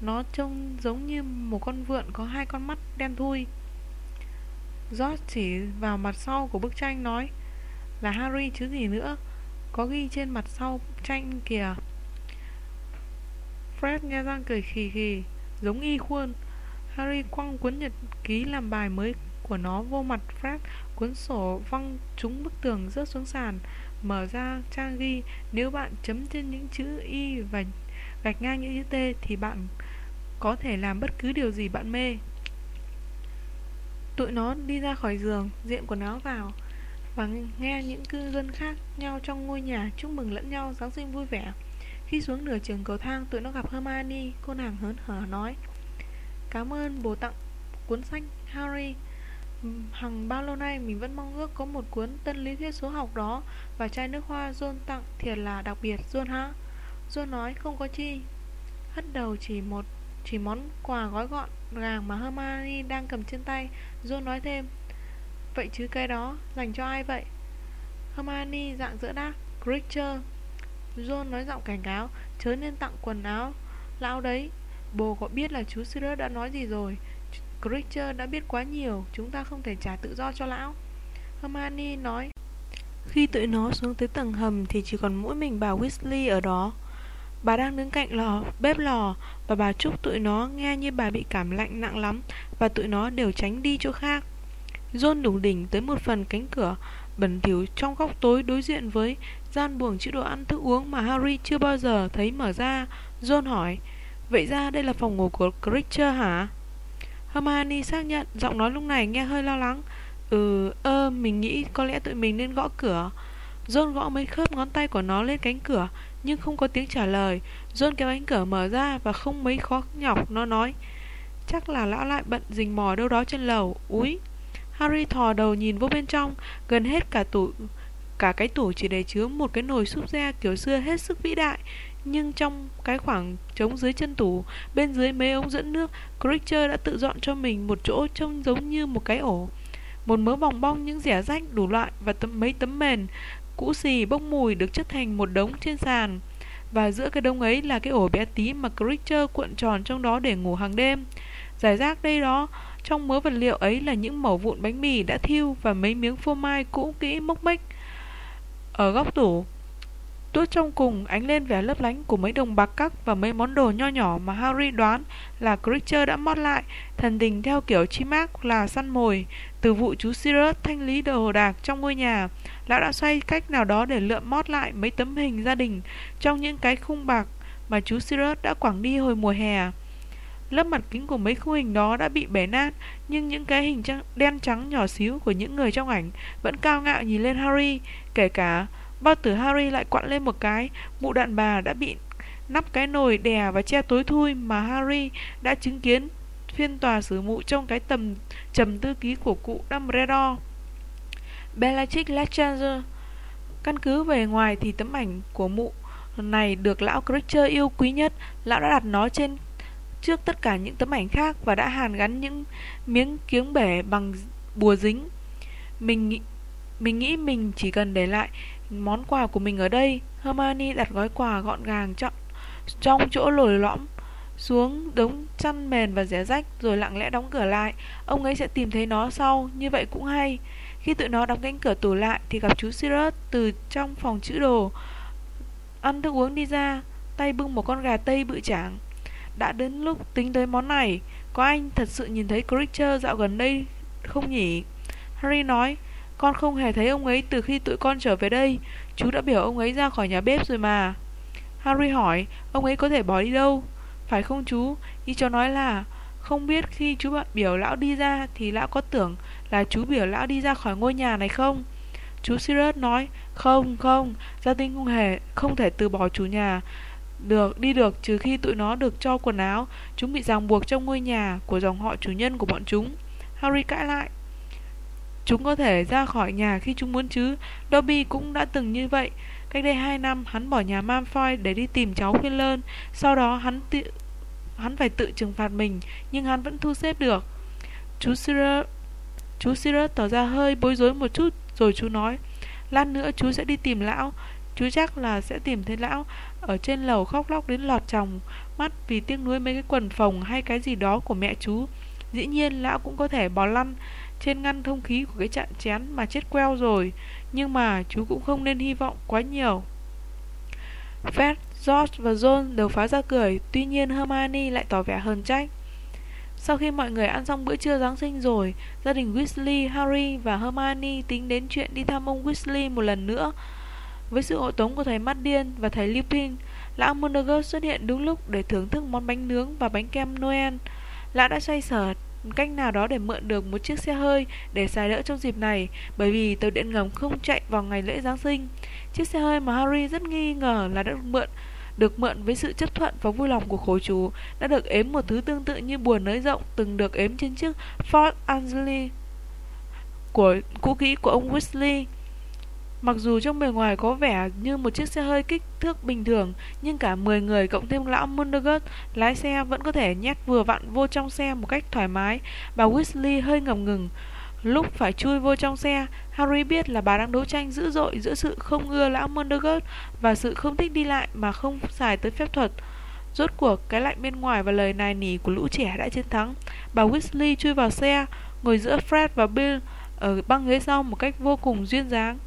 Nó trông giống như một con vượn có hai con mắt đen thui George chỉ vào mặt sau của bức tranh nói, Là Harry chứ gì nữa, Có ghi trên mặt sau tranh kìa Fred nghe răng cười khì khì, Giống y khuôn Harry quăng cuốn nhật ký làm bài mới của nó vô mặt Fred Cuốn sổ văng trúng bức tường rớt xuống sàn, Mở ra trang ghi, Nếu bạn chấm trên những chữ Y và gạch ngang những chữ T Thì bạn có thể làm bất cứ điều gì bạn mê. Tụi nó đi ra khỏi giường Diện quần áo vào Và nghe những cư dân khác nhau trong ngôi nhà Chúc mừng lẫn nhau Giáng sinh vui vẻ. Khi xuống nửa trường cầu thang, Tụi nó gặp Hermione, Cô nàng hớn hở nói Cảm ơn bố tặng cuốn sách Harry. Ừ, hằng bao lâu nay mình vẫn mong ước có một cuốn tân lý thuyết số học đó Và chai nước hoa John tặng thiệt là đặc biệt John hả? John nói không có chi. Hất đầu chỉ một, chỉ món quà gói gọn gàng mà Hermione đang cầm trên tay. John nói thêm, Vậy chứ cái đó dành cho ai vậy? Hermione dạng dỡ đáp, Creature. John nói giọng cảnh cáo, Chớ nên tặng quần áo. Lão đấy Bồ có biết là chú Sirius đã nói gì rồi? Creature đã biết quá nhiều Chúng ta không thể trả tự do cho lão. Hermione nói Khi tụi nó xuống tới tầng hầm Thì chỉ còn mỗi mình bà Weasley ở đó. Bà đang đứng cạnh lò, bếp lò Và bà chúc tụi nó nghe như bà bị cảm lạnh nặng lắm Và tụi nó đều tránh đi chỗ khác. John đủng đỉnh tới một phần cánh cửa bẩn thỉu trong góc tối đối diện với gian buồng chữ đồ ăn thức uống mà Harry chưa bao giờ thấy mở ra. John hỏi, vậy ra đây là phòng ngủ của Creature hả? Hermione xác nhận, giọng nói lúc này nghe hơi lo lắng. Ừ, ơ, mình nghĩ có lẽ tụi mình nên gõ cửa. John gõ mấy khớp ngón tay của nó lên cánh cửa, nhưng không có tiếng trả lời. John kéo cánh cửa mở ra và không mấy khó nhọc, nó nói, chắc là lão lại bận rình mò đâu đó trên lầu. Úi, Harry thò đầu nhìn vô bên trong, gần hết cả tủ cả cái tủ chỉ để chứa một cái nồi súp da kiểu xưa hết sức vĩ đại. Nhưng trong cái khoảng trống dưới chân tủ, bên dưới mấy ống dẫn nước, Creature đã tự dọn cho mình một chỗ trông giống như một cái ổ. Một mớ bòng bong những rẻ rách đủ loại và tấm, mấy tấm mền cũ xì bốc mùi được chất thành một đống trên sàn. Và giữa cái đống ấy là cái ổ bé tí mà Creature cuộn tròn trong đó để ngủ hàng đêm. Giải rác đây đó trong mớ vật liệu ấy là những mẩu vụn bánh mì đã thiêu và mấy miếng phô mai cũ kỹ mốc mếch. Ở góc tủ, tuốt trong cùng ánh lên vẻ lấp lánh của mấy đồng bạc cắc và mấy món đồ nho nhỏ mà Harry đoán là Creature đã mót lại, thần tình theo kiểu chi mác là săn mồi. Từ vụ chú Sirius thanh lý đồ đạc trong ngôi nhà, lão đã xoay cách nào đó để lượm mót lại mấy tấm hình gia đình trong những cái khung bạc mà chú Sirius đã quảng đi hồi mùa hè. Lớp mặt kính của mấy khung hình đó đã bị bể nát, nhưng những cái hình trắng, đen trắng nhỏ xíu của những người trong ảnh vẫn cao ngạo nhìn lên Harry, kể cả bao tử Harry lại quặn lên một cái, mụ đàn bà đã bị nắp cái nồi đè và che tối thui mà Harry đã chứng kiến phiên tòa xử mụ trong cái tầm trầm tư ký của cụ Dumbledore. Bellatrix Lestrange Căn cứ về ngoài thì tấm ảnh của mụ này được lão Creature yêu quý nhất, lão đã đặt nó trên trước tất cả những tấm ảnh khác và đã hàn gắn những miếng kiếng bể bằng bùa dính. Mình nghĩ, mình nghĩ mình chỉ cần để lại món quà của mình ở đây. Hermione đặt gói quà gọn gàng chọn trong chỗ lồi lõm xuống đống chăn mền và rẻ rách rồi lặng lẽ đóng cửa lại. Ông ấy sẽ tìm thấy nó sau, như vậy cũng hay. Khi tụi nó đóng cánh cửa tủ lại thì gặp chú Sirius từ trong phòng chữ đồ ăn thức uống đi ra, tay bưng một con gà tây bự chảng. Đã đến lúc tính tới món này Có anh thật sự nhìn thấy Creature dạo gần đây không nhỉ? Harry nói con không hề thấy ông ấy từ khi tụi con trở về đây Chú đã biểu ông ấy ra khỏi nhà bếp rồi mà Harry hỏi Ông ấy có thể bỏ đi đâu? Phải không chú? Ý cháu nói là Không biết khi chú bạn biểu lão đi ra Thì lão có tưởng là chú biểu lão đi ra khỏi ngôi nhà này không? Chú Sirius nói Không, không Gia tinh không hề Không thể từ bỏ chủ nhà được, đi được trừ khi tụi nó được cho quần áo Chúng bị ràng buộc trong ngôi nhà Của dòng họ chủ nhân của bọn chúng Harry cãi lại Chúng có thể ra khỏi nhà khi chúng muốn chứ. Dobby cũng đã từng như vậy. Cách đây 2 năm hắn bỏ nhà Malfoy để đi tìm cháu khuyên lơn. Sau đó hắn tự, hắn phải tự trừng phạt mình Nhưng hắn vẫn thu xếp được. Chú Sirius Chú Sirius tỏ ra hơi bối rối một chút Rồi chú nói Lát nữa chú sẽ đi tìm lão. Chú chắc là sẽ tìm thấy lão ở trên lầu khóc lóc đến lọt tròng mắt vì tiếc nuối mấy cái quần phòng hay cái gì đó của mẹ chú. Dĩ nhiên lão cũng có thể bò lăn trên ngăn thông khí của cái chạn chén mà chết queo rồi, nhưng mà chú cũng không nên hy vọng quá nhiều. Fred, George và John đều phá ra cười, tuy nhiên Hermione lại tỏ vẻ hờn trách. Sau khi mọi người ăn xong bữa trưa Giáng sinh rồi, gia đình Weasley, Harry và Hermione tính đến chuyện đi thăm ông Weasley một lần nữa. Với sự hộ tống của thầy mắt điên và thầy Lupin, lão Montague xuất hiện đúng lúc để thưởng thức món bánh nướng và bánh kem Noel. Lão đã xoay sở cách nào đó để mượn được một chiếc xe hơi để xài đỡ trong dịp này, bởi vì tàu điện ngầm không chạy vào ngày lễ Giáng sinh. Chiếc xe hơi mà Harry rất nghi ngờ là đã được mượn được mượn với sự chấp thuận và vui lòng của khổ chủ đã được ếm một thứ tương tự như buồn nới rộng từng được ếm trên chiếc Ford Angeli của cũ kỹ của ông Weasley Mặc dù trong bề ngoài có vẻ như một chiếc xe hơi kích thước bình thường, nhưng cả 10 người cộng thêm lão Mundergut, lái xe vẫn có thể nhét vừa vặn vô trong xe một cách thoải mái. Bà Weasley hơi ngầm ngừng, Lúc phải chui vô trong xe, Harry biết là bà đang đấu tranh dữ dội giữa sự không ưa lão Mundergut và sự không thích đi lại mà không xài tới phép thuật. Rốt cuộc, cái lạnh bên ngoài và lời nài nỉ của lũ trẻ đã chiến thắng. Bà Weasley chui vào xe, ngồi giữa Fred và Bill ở băng ghế sau một cách vô cùng duyên dáng.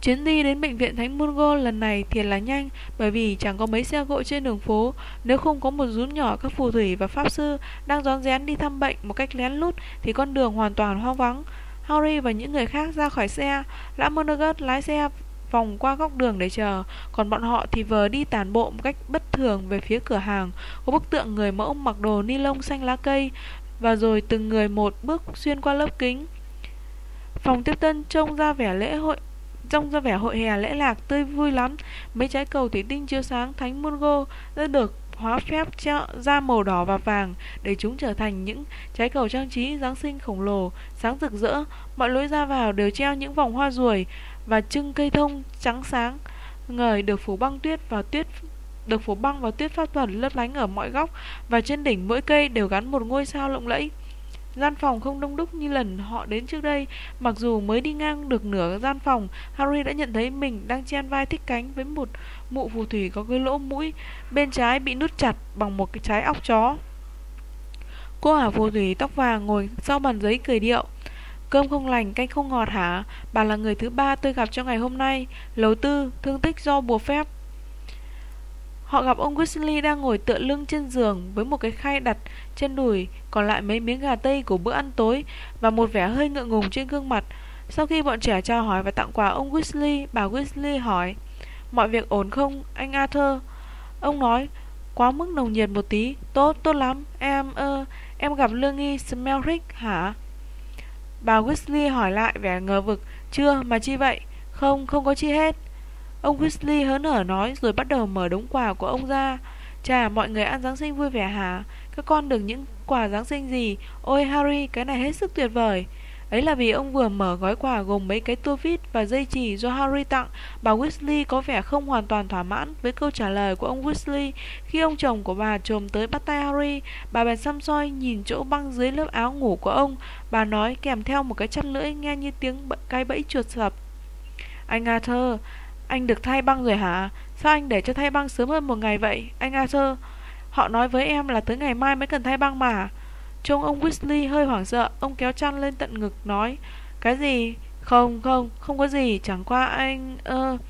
Chuyến đi đến bệnh viện Thánh Mungo lần này thiệt là nhanh bởi vì chẳng có mấy xe cộ trên đường phố. Nếu không có một rún nhỏ các phù thủy và pháp sư đang rón rén đi thăm bệnh một cách lén lút thì con đường hoàn toàn hoang vắng. Harry và những người khác ra khỏi xe, Lã Monagut lái xe vòng qua góc đường để chờ, còn bọn họ thì vờ đi tản bộ một cách bất thường về phía cửa hàng. Có bức tượng người mẫu mặc đồ ni lông xanh lá cây và rồi từng người một bước xuyên qua lớp kính. Phòng tiếp tân trông ra vẻ lễ hội Trông ra vẻ hội hè lễ lạc tươi vui lắm Mấy trái cầu thủy tinh chiếu sáng Thánh Mungo đã được hóa phép cho ra màu đỏ và vàng để chúng trở thành những trái cầu trang trí Giáng sinh khổng lồ, sáng rực rỡ. Mọi lối ra vào đều treo những vòng hoa ruồi và trưng cây thông trắng sáng ngời được phủ băng tuyết và tuyết được phủ băng và tuyết phát thuật lấp lánh ở mọi góc và trên đỉnh mỗi cây đều gắn một ngôi sao lộng lẫy. Gian phòng không đông đúc như lần họ đến trước đây. Mặc dù mới đi ngang được nửa gian phòng Harry đã nhận thấy mình đang chen vai thích cánh Với một mụ phù thủy có cái lỗ mũi Bên trái bị nút chặt bằng một cái trái óc chó. Cô ả phù thủy tóc vàng ngồi sau bàn giấy cười điệu. Cơm không lành, canh không ngọt hả? Bà là người thứ ba tôi gặp trong ngày hôm nay. Lầu tư, thương tích do bùa phép. Họ gặp ông Weasley đang ngồi tựa lưng trên giường với một cái khay đặt trên đùi, còn lại mấy miếng gà tây của bữa ăn tối và một vẻ hơi ngượng ngùng trên gương mặt. Sau khi bọn trẻ chào hỏi và tặng quà ông Weasley, bà Weasley hỏi Mọi việc ổn không, anh Arthur? Ông nói, quá mức nồng nhiệt một tí, tốt, tốt lắm, em, ơ, uh, em gặp lương nghi Smelrick hả? Bà Weasley hỏi lại vẻ ngờ vực, chưa, mà chi vậy? Không, không có chi hết. Ông Weasley hớn hở nói rồi bắt đầu mở đống quà của ông ra. Chà, mọi người ăn Giáng sinh vui vẻ hả? Các con được những quà Giáng sinh gì? Ôi Harry, cái này hết sức tuyệt vời. Ấy là vì ông vừa mở gói quà gồm mấy cái tua vít và dây chì do Harry tặng. Bà Weasley có vẻ không hoàn toàn thỏa mãn với câu trả lời của ông Weasley. Khi ông chồng của bà trồm tới bắt tay Harry, bà bèn xăm soi nhìn chỗ băng dưới lớp áo ngủ của ông. Bà nói kèm theo một cái chăn lưỡi nghe như tiếng cái bẫy chuột sập. Anh Arthur, anh được thay băng rồi hả? Sao anh để cho thay băng sớm hơn một ngày vậy, anh Arthur? Họ nói với em là tới ngày mai mới cần thay băng mà. Trông ông Weasley hơi hoảng sợ, ông kéo chăn lên tận ngực nói Cái gì? Không, không, không có gì, chẳng qua anh... ơ... Uh...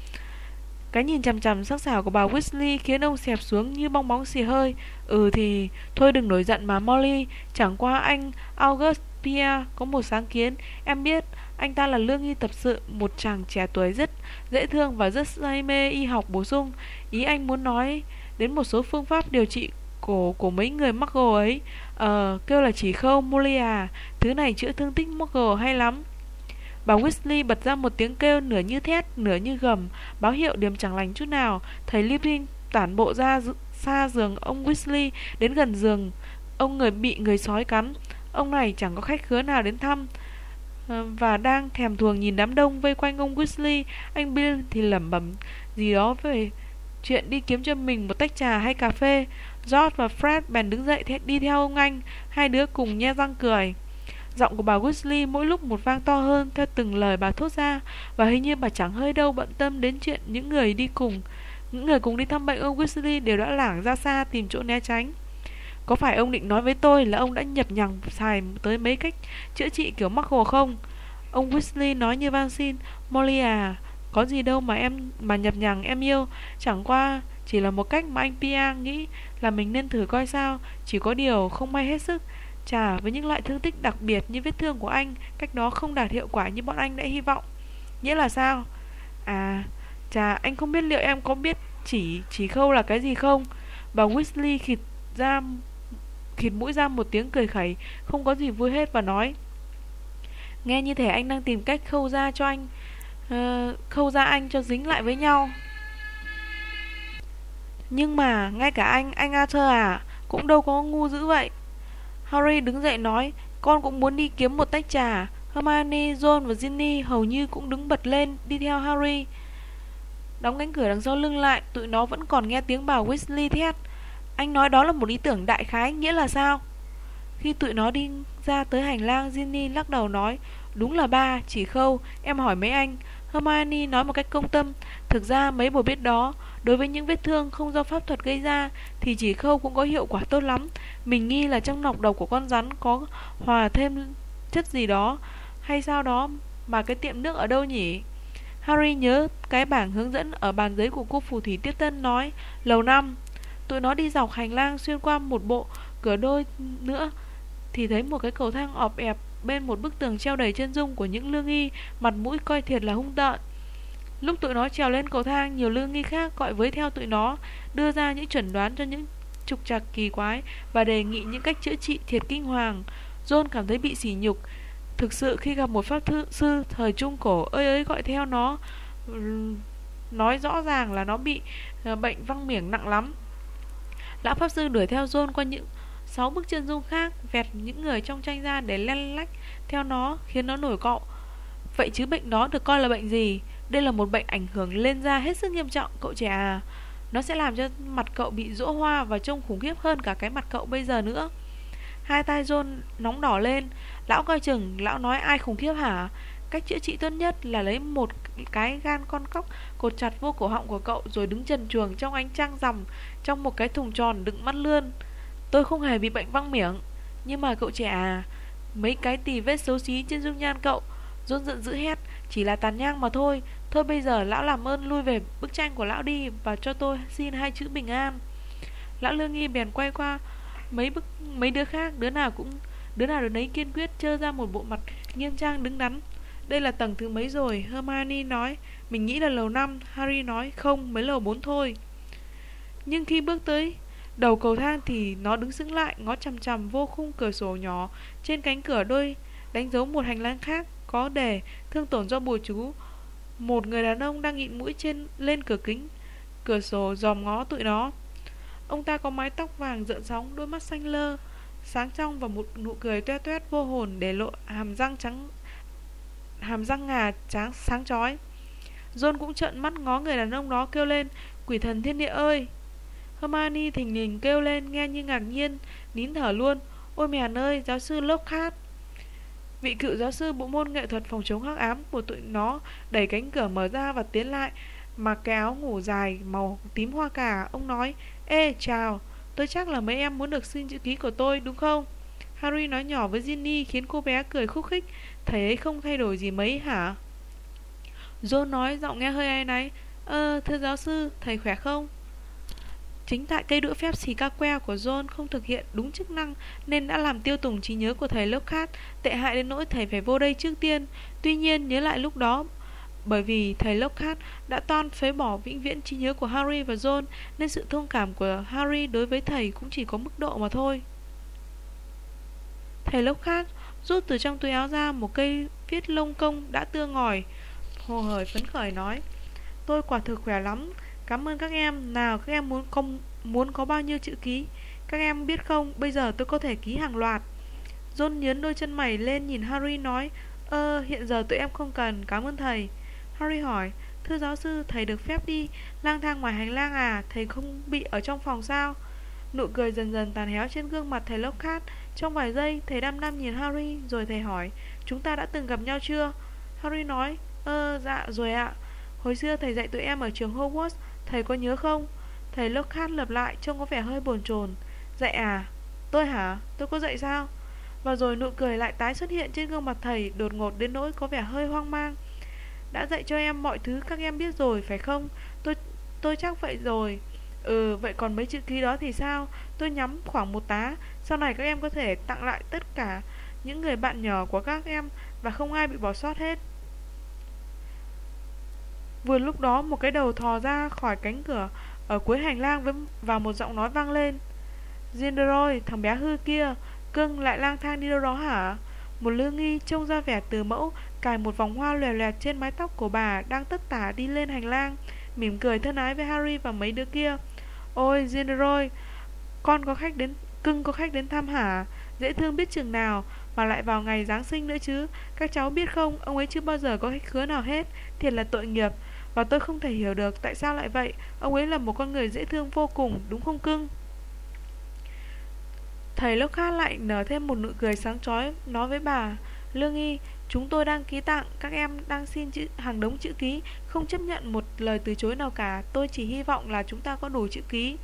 Cái nhìn chằm chằm sắc sảo của bà Weasley khiến ông xẹp xuống như bong bóng xì hơi. Ừ thì, thôi đừng nổi giận mà Molly, chẳng qua anh August Pierre có một sáng kiến. Em biết, anh ta là lương y tập sự, một chàng trẻ tuổi rất dễ thương và rất say mê y học bổ sung. Ý anh muốn nói đến một số phương pháp điều trị cổ của mấy người mắc ấy. Ờ, kêu là chỉ khâu Molia, thứ này chữa thương tích mắc hay lắm. Bà Weasley bật ra một tiếng kêu nửa như thét, nửa như gầm, báo hiệu điểm chẳng lành chút nào. Thầy Lipin tản bộ ra xa giường ông Weasley, đến gần giường ông người bị người sói cắn. Ông này chẳng có khách khứa nào đến thăm. Ờ, và đang thèm thuồng nhìn đám đông vây quanh ông Weasley, anh Bill thì lẩm bẩm gì đó về chuyện đi kiếm cho mình một tách trà hay cà phê. George và Fred bèn đứng dậy đi theo ông anh, hai đứa cùng nhe răng cười. Giọng của bà Weasley mỗi lúc một vang to hơn theo từng lời bà thốt ra và hình như bà chẳng hơi đâu bận tâm đến chuyện những người đi cùng. Những người cùng đi thăm bệnh ông Weasley đều đã lảng ra xa tìm chỗ né tránh. Có phải ông định nói với tôi là ông đã nhập nhằng xài tới mấy cách chữa trị kiểu mắc hồ không? Ông Weasley nói như van xin, Molly à, có gì đâu mà em mà nhập nhằng em yêu, chẳng qua chỉ là một cách mà anh Pia nghĩ là mình nên thử coi sao, chỉ có điều không may hết sức. Chà, với những loại thương tích đặc biệt như vết thương của anh, cách đó không đạt hiệu quả như bọn anh đã hy vọng. Nghĩa là sao? À, chà, anh không biết liệu em có biết chỉ chỉ khâu là cái gì không? Bà Weasley khịt ra khịt mũi ra một tiếng cười khẩy, không có gì vui hết và nói. Nghe như thể anh đang tìm cách khâu ra cho anh uh, Khâu ra anh cho dính lại với nhau. Nhưng mà ngay cả anh, anh Arthur à Cũng đâu có ngu dữ vậy. Harry đứng dậy nói Con cũng muốn đi kiếm một tách trà. Hermione, Ron và Ginny hầu như cũng đứng bật lên đi theo Harry. Đóng cánh cửa đằng sau lưng lại Tụi nó vẫn còn nghe tiếng bà Weasley thét anh nói đó là một ý tưởng đại khái Nghĩa là sao? Khi tụi nó đi ra tới hành lang Ginny lắc đầu nói Đúng là ba, chỉ khâu Em hỏi mấy anh. Hermione nói một cách công tâm Thực ra mấy bồ biết đó Đối với những vết thương không do pháp thuật gây ra Thì chỉ khâu cũng có hiệu quả tốt lắm. Mình nghi là trong nọc độc của con rắn Có hòa thêm chất gì đó Hay sao đó Mà cái tiệm nước ở đâu nhỉ? Harry nhớ cái bảng hướng dẫn Ở bàn giấy của cô phù thủy tiếp tân nói Lầu năm Tụi nó đi dọc hành lang xuyên qua một bộ cửa đôi nữa Thì thấy một cái cầu thang ọp ẹp Bên một bức tường treo đầy chân dung của những lương nghi Mặt mũi coi thiệt là hung tợn. Lúc tụi nó trèo lên cầu thang Nhiều lương nghi khác gọi với theo tụi nó Đưa ra những chuẩn đoán cho những trục trặc kỳ quái Và đề nghị những cách chữa trị thiệt kinh hoàng. John cảm thấy bị sỉ nhục. Thực sự khi gặp một pháp thư, sư thời trung cổ ơi ơi gọi theo nó Nói rõ ràng là nó bị ờ, bệnh văng miệng nặng lắm. Lão pháp sư đuổi theo John qua những sáu bức chân dung khác, Vẹt những người trong tranh ra để len lách theo nó, Khiến nó nổi cọ Vậy chứ bệnh đó được coi là bệnh gì? Đây là một bệnh ảnh hưởng lên da hết sức nghiêm trọng, Cậu trẻ à. Nó sẽ làm cho mặt cậu bị rỗ hoa Và trông khủng khiếp hơn cả cái mặt cậu bây giờ nữa. Hai tay John nóng đỏ lên. Lão coi chừng, Lão nói ai khủng khiếp hả? Cách chữa trị tốt nhất là lấy một cái gan con cóc Cột chặt vô cổ họng của cậu Rồi đứng trần truồng trong ánh trăng rằm trong một cái thùng tròn đựng mắt lươn. Tôi không hề bị bệnh văng miệng. Nhưng mà cậu trẻ à Mấy cái tì vết xấu xí trên dung nhan cậu Rôn giận dữ hét, Chỉ là tàn nhang mà thôi. Thôi bây giờ lão làm ơn lui về bức tranh của lão đi Và cho tôi xin hai chữ bình an. Lão lương nghi bèn quay qua Mấy bức, mấy đứa khác, Đứa nào cũng, Đứa nào đứa nấy kiên quyết trơ ra một bộ mặt nghiêm trang đứng đắn. Đây là tầng thứ mấy rồi? Hermione nói. Mình nghĩ là lầu 5 Harry nói, Không mới lầu 4 thôi. Nhưng khi bước tới Đầu cầu thang thì nó đứng sững lại, Ngó chằm chằm vô khung cửa sổ nhỏ. Trên cánh cửa đôi Đánh dấu một hành lang khác Có đề thương tổn do bùa chú Một người đàn ông đang nghịn mũi trên, lên cửa kính, Cửa sổ dòm ngó tụi nó. Ông ta có mái tóc vàng rợn sóng, Đôi mắt xanh lơ, Sáng trong và một nụ cười toe toét vô hồn Để lộ hàm răng trắng, Hàm răng ngà trắng sáng chói. John cũng trợn mắt ngó người đàn ông đó kêu lên, Quỷ thần thiên địa ơi! Hermione thình lình kêu lên nghe như ngạc nhiên, nín thở luôn. Ôi mẹ ơi, giáo sư Lockhart. Vị cựu giáo sư bộ môn nghệ thuật phòng chống hắc ám của tụi nó đẩy cánh cửa mở ra và tiến lại, mặc cái áo ngủ dài màu tím hoa cà. Ông nói, Ê, chào, tôi chắc là mấy em muốn được xin chữ ký của tôi, đúng không? Harry nói nhỏ với Ginny khiến cô bé cười khúc khích. Thầy ấy không thay đổi gì mấy hả? John nói giọng nghe hơi ai náy. Ơ, thưa giáo sư, thầy khỏe không? Chính tại cây đũa phép xì ca que của John không thực hiện đúng chức năng nên đã làm tiêu tùng trí nhớ của thầy Lockhart, tệ hại đến nỗi thầy phải vô đây trước tiên. Tuy nhiên, nhớ lại lúc đó, bởi vì thầy Lockhart đã toan phế bỏ vĩnh viễn trí nhớ của Harry và John nên sự thông cảm của Harry đối với thầy cũng chỉ có mức độ mà thôi. Thầy Lockhart rút từ trong túi áo ra một cây viết lông công đã tưa ngòi, hồ hởi phấn khởi nói Tôi quả thực khỏe lắm Cảm ơn các em. Nào các em muốn không muốn có bao nhiêu chữ ký? Các em biết không, bây giờ tôi có thể ký hàng loạt. John nhấn đôi chân mày lên nhìn Harry nói, Ơ, hiện giờ tụi em không cần, cảm ơn thầy. Harry hỏi, thưa giáo sư, thầy được phép đi lang thang ngoài hành lang à, thầy không bị ở trong phòng sao? Nụ cười dần dần tàn héo trên gương mặt thầy Lockhart. Trong vài giây, thầy đăm đăm nhìn Harry, rồi thầy hỏi, chúng ta đã từng gặp nhau chưa? Harry nói, ơ, dạ, rồi ạ. Hồi xưa thầy dạy tụi em ở trường Hogwarts Thầy có nhớ không? Thầy Lockhart lập lại trông có vẻ hơi bồn chồn Dạy à? Tôi hả? Tôi có dạy sao? Và rồi nụ cười lại tái xuất hiện trên gương mặt thầy Đột ngột đến nỗi có vẻ hơi hoang mang Đã dạy cho em mọi thứ các em biết rồi phải không? Tôi tôi chắc vậy rồi Ừ, vậy còn mấy chữ ký đó thì sao? Tôi nhắm khoảng một tá Sau này các em có thể tặng lại tất cả những người bạn nhỏ của các em Và không ai bị bỏ sót hết Vừa lúc đó một cái đầu thò ra khỏi cánh cửa Ở cuối hành lang với và một giọng nói vang lên. Zinderoy, thằng bé hư kia Cưng lại lang thang đi đâu đó hả? Một lương nghi trông ra vẻ từ mẫu Cài một vòng hoa lòe loẹt trên mái tóc của bà Đang tất tả đi lên hành lang Mỉm cười thân ái với Harry và mấy đứa kia. Ôi Zinderoy, Con có khách đến Cưng có khách đến thăm hả? Dễ thương biết chừng nào Mà lại vào ngày Giáng sinh nữa chứ. Các cháu biết không Ông ấy chưa bao giờ có khách khứa nào hết Thiệt là tội nghiệp và tôi không thể hiểu được tại sao lại vậy. Ông ấy là một con người dễ thương vô cùng Đúng không cưng? Thầy lúc khác lại nở thêm một nụ cười sáng chói Nói với bà Lương y Chúng tôi đang ký tặng Các em đang xin chữ, hàng đống chữ ký Không chấp nhận một lời từ chối nào cả. Tôi chỉ hy vọng là chúng ta có đủ chữ ký.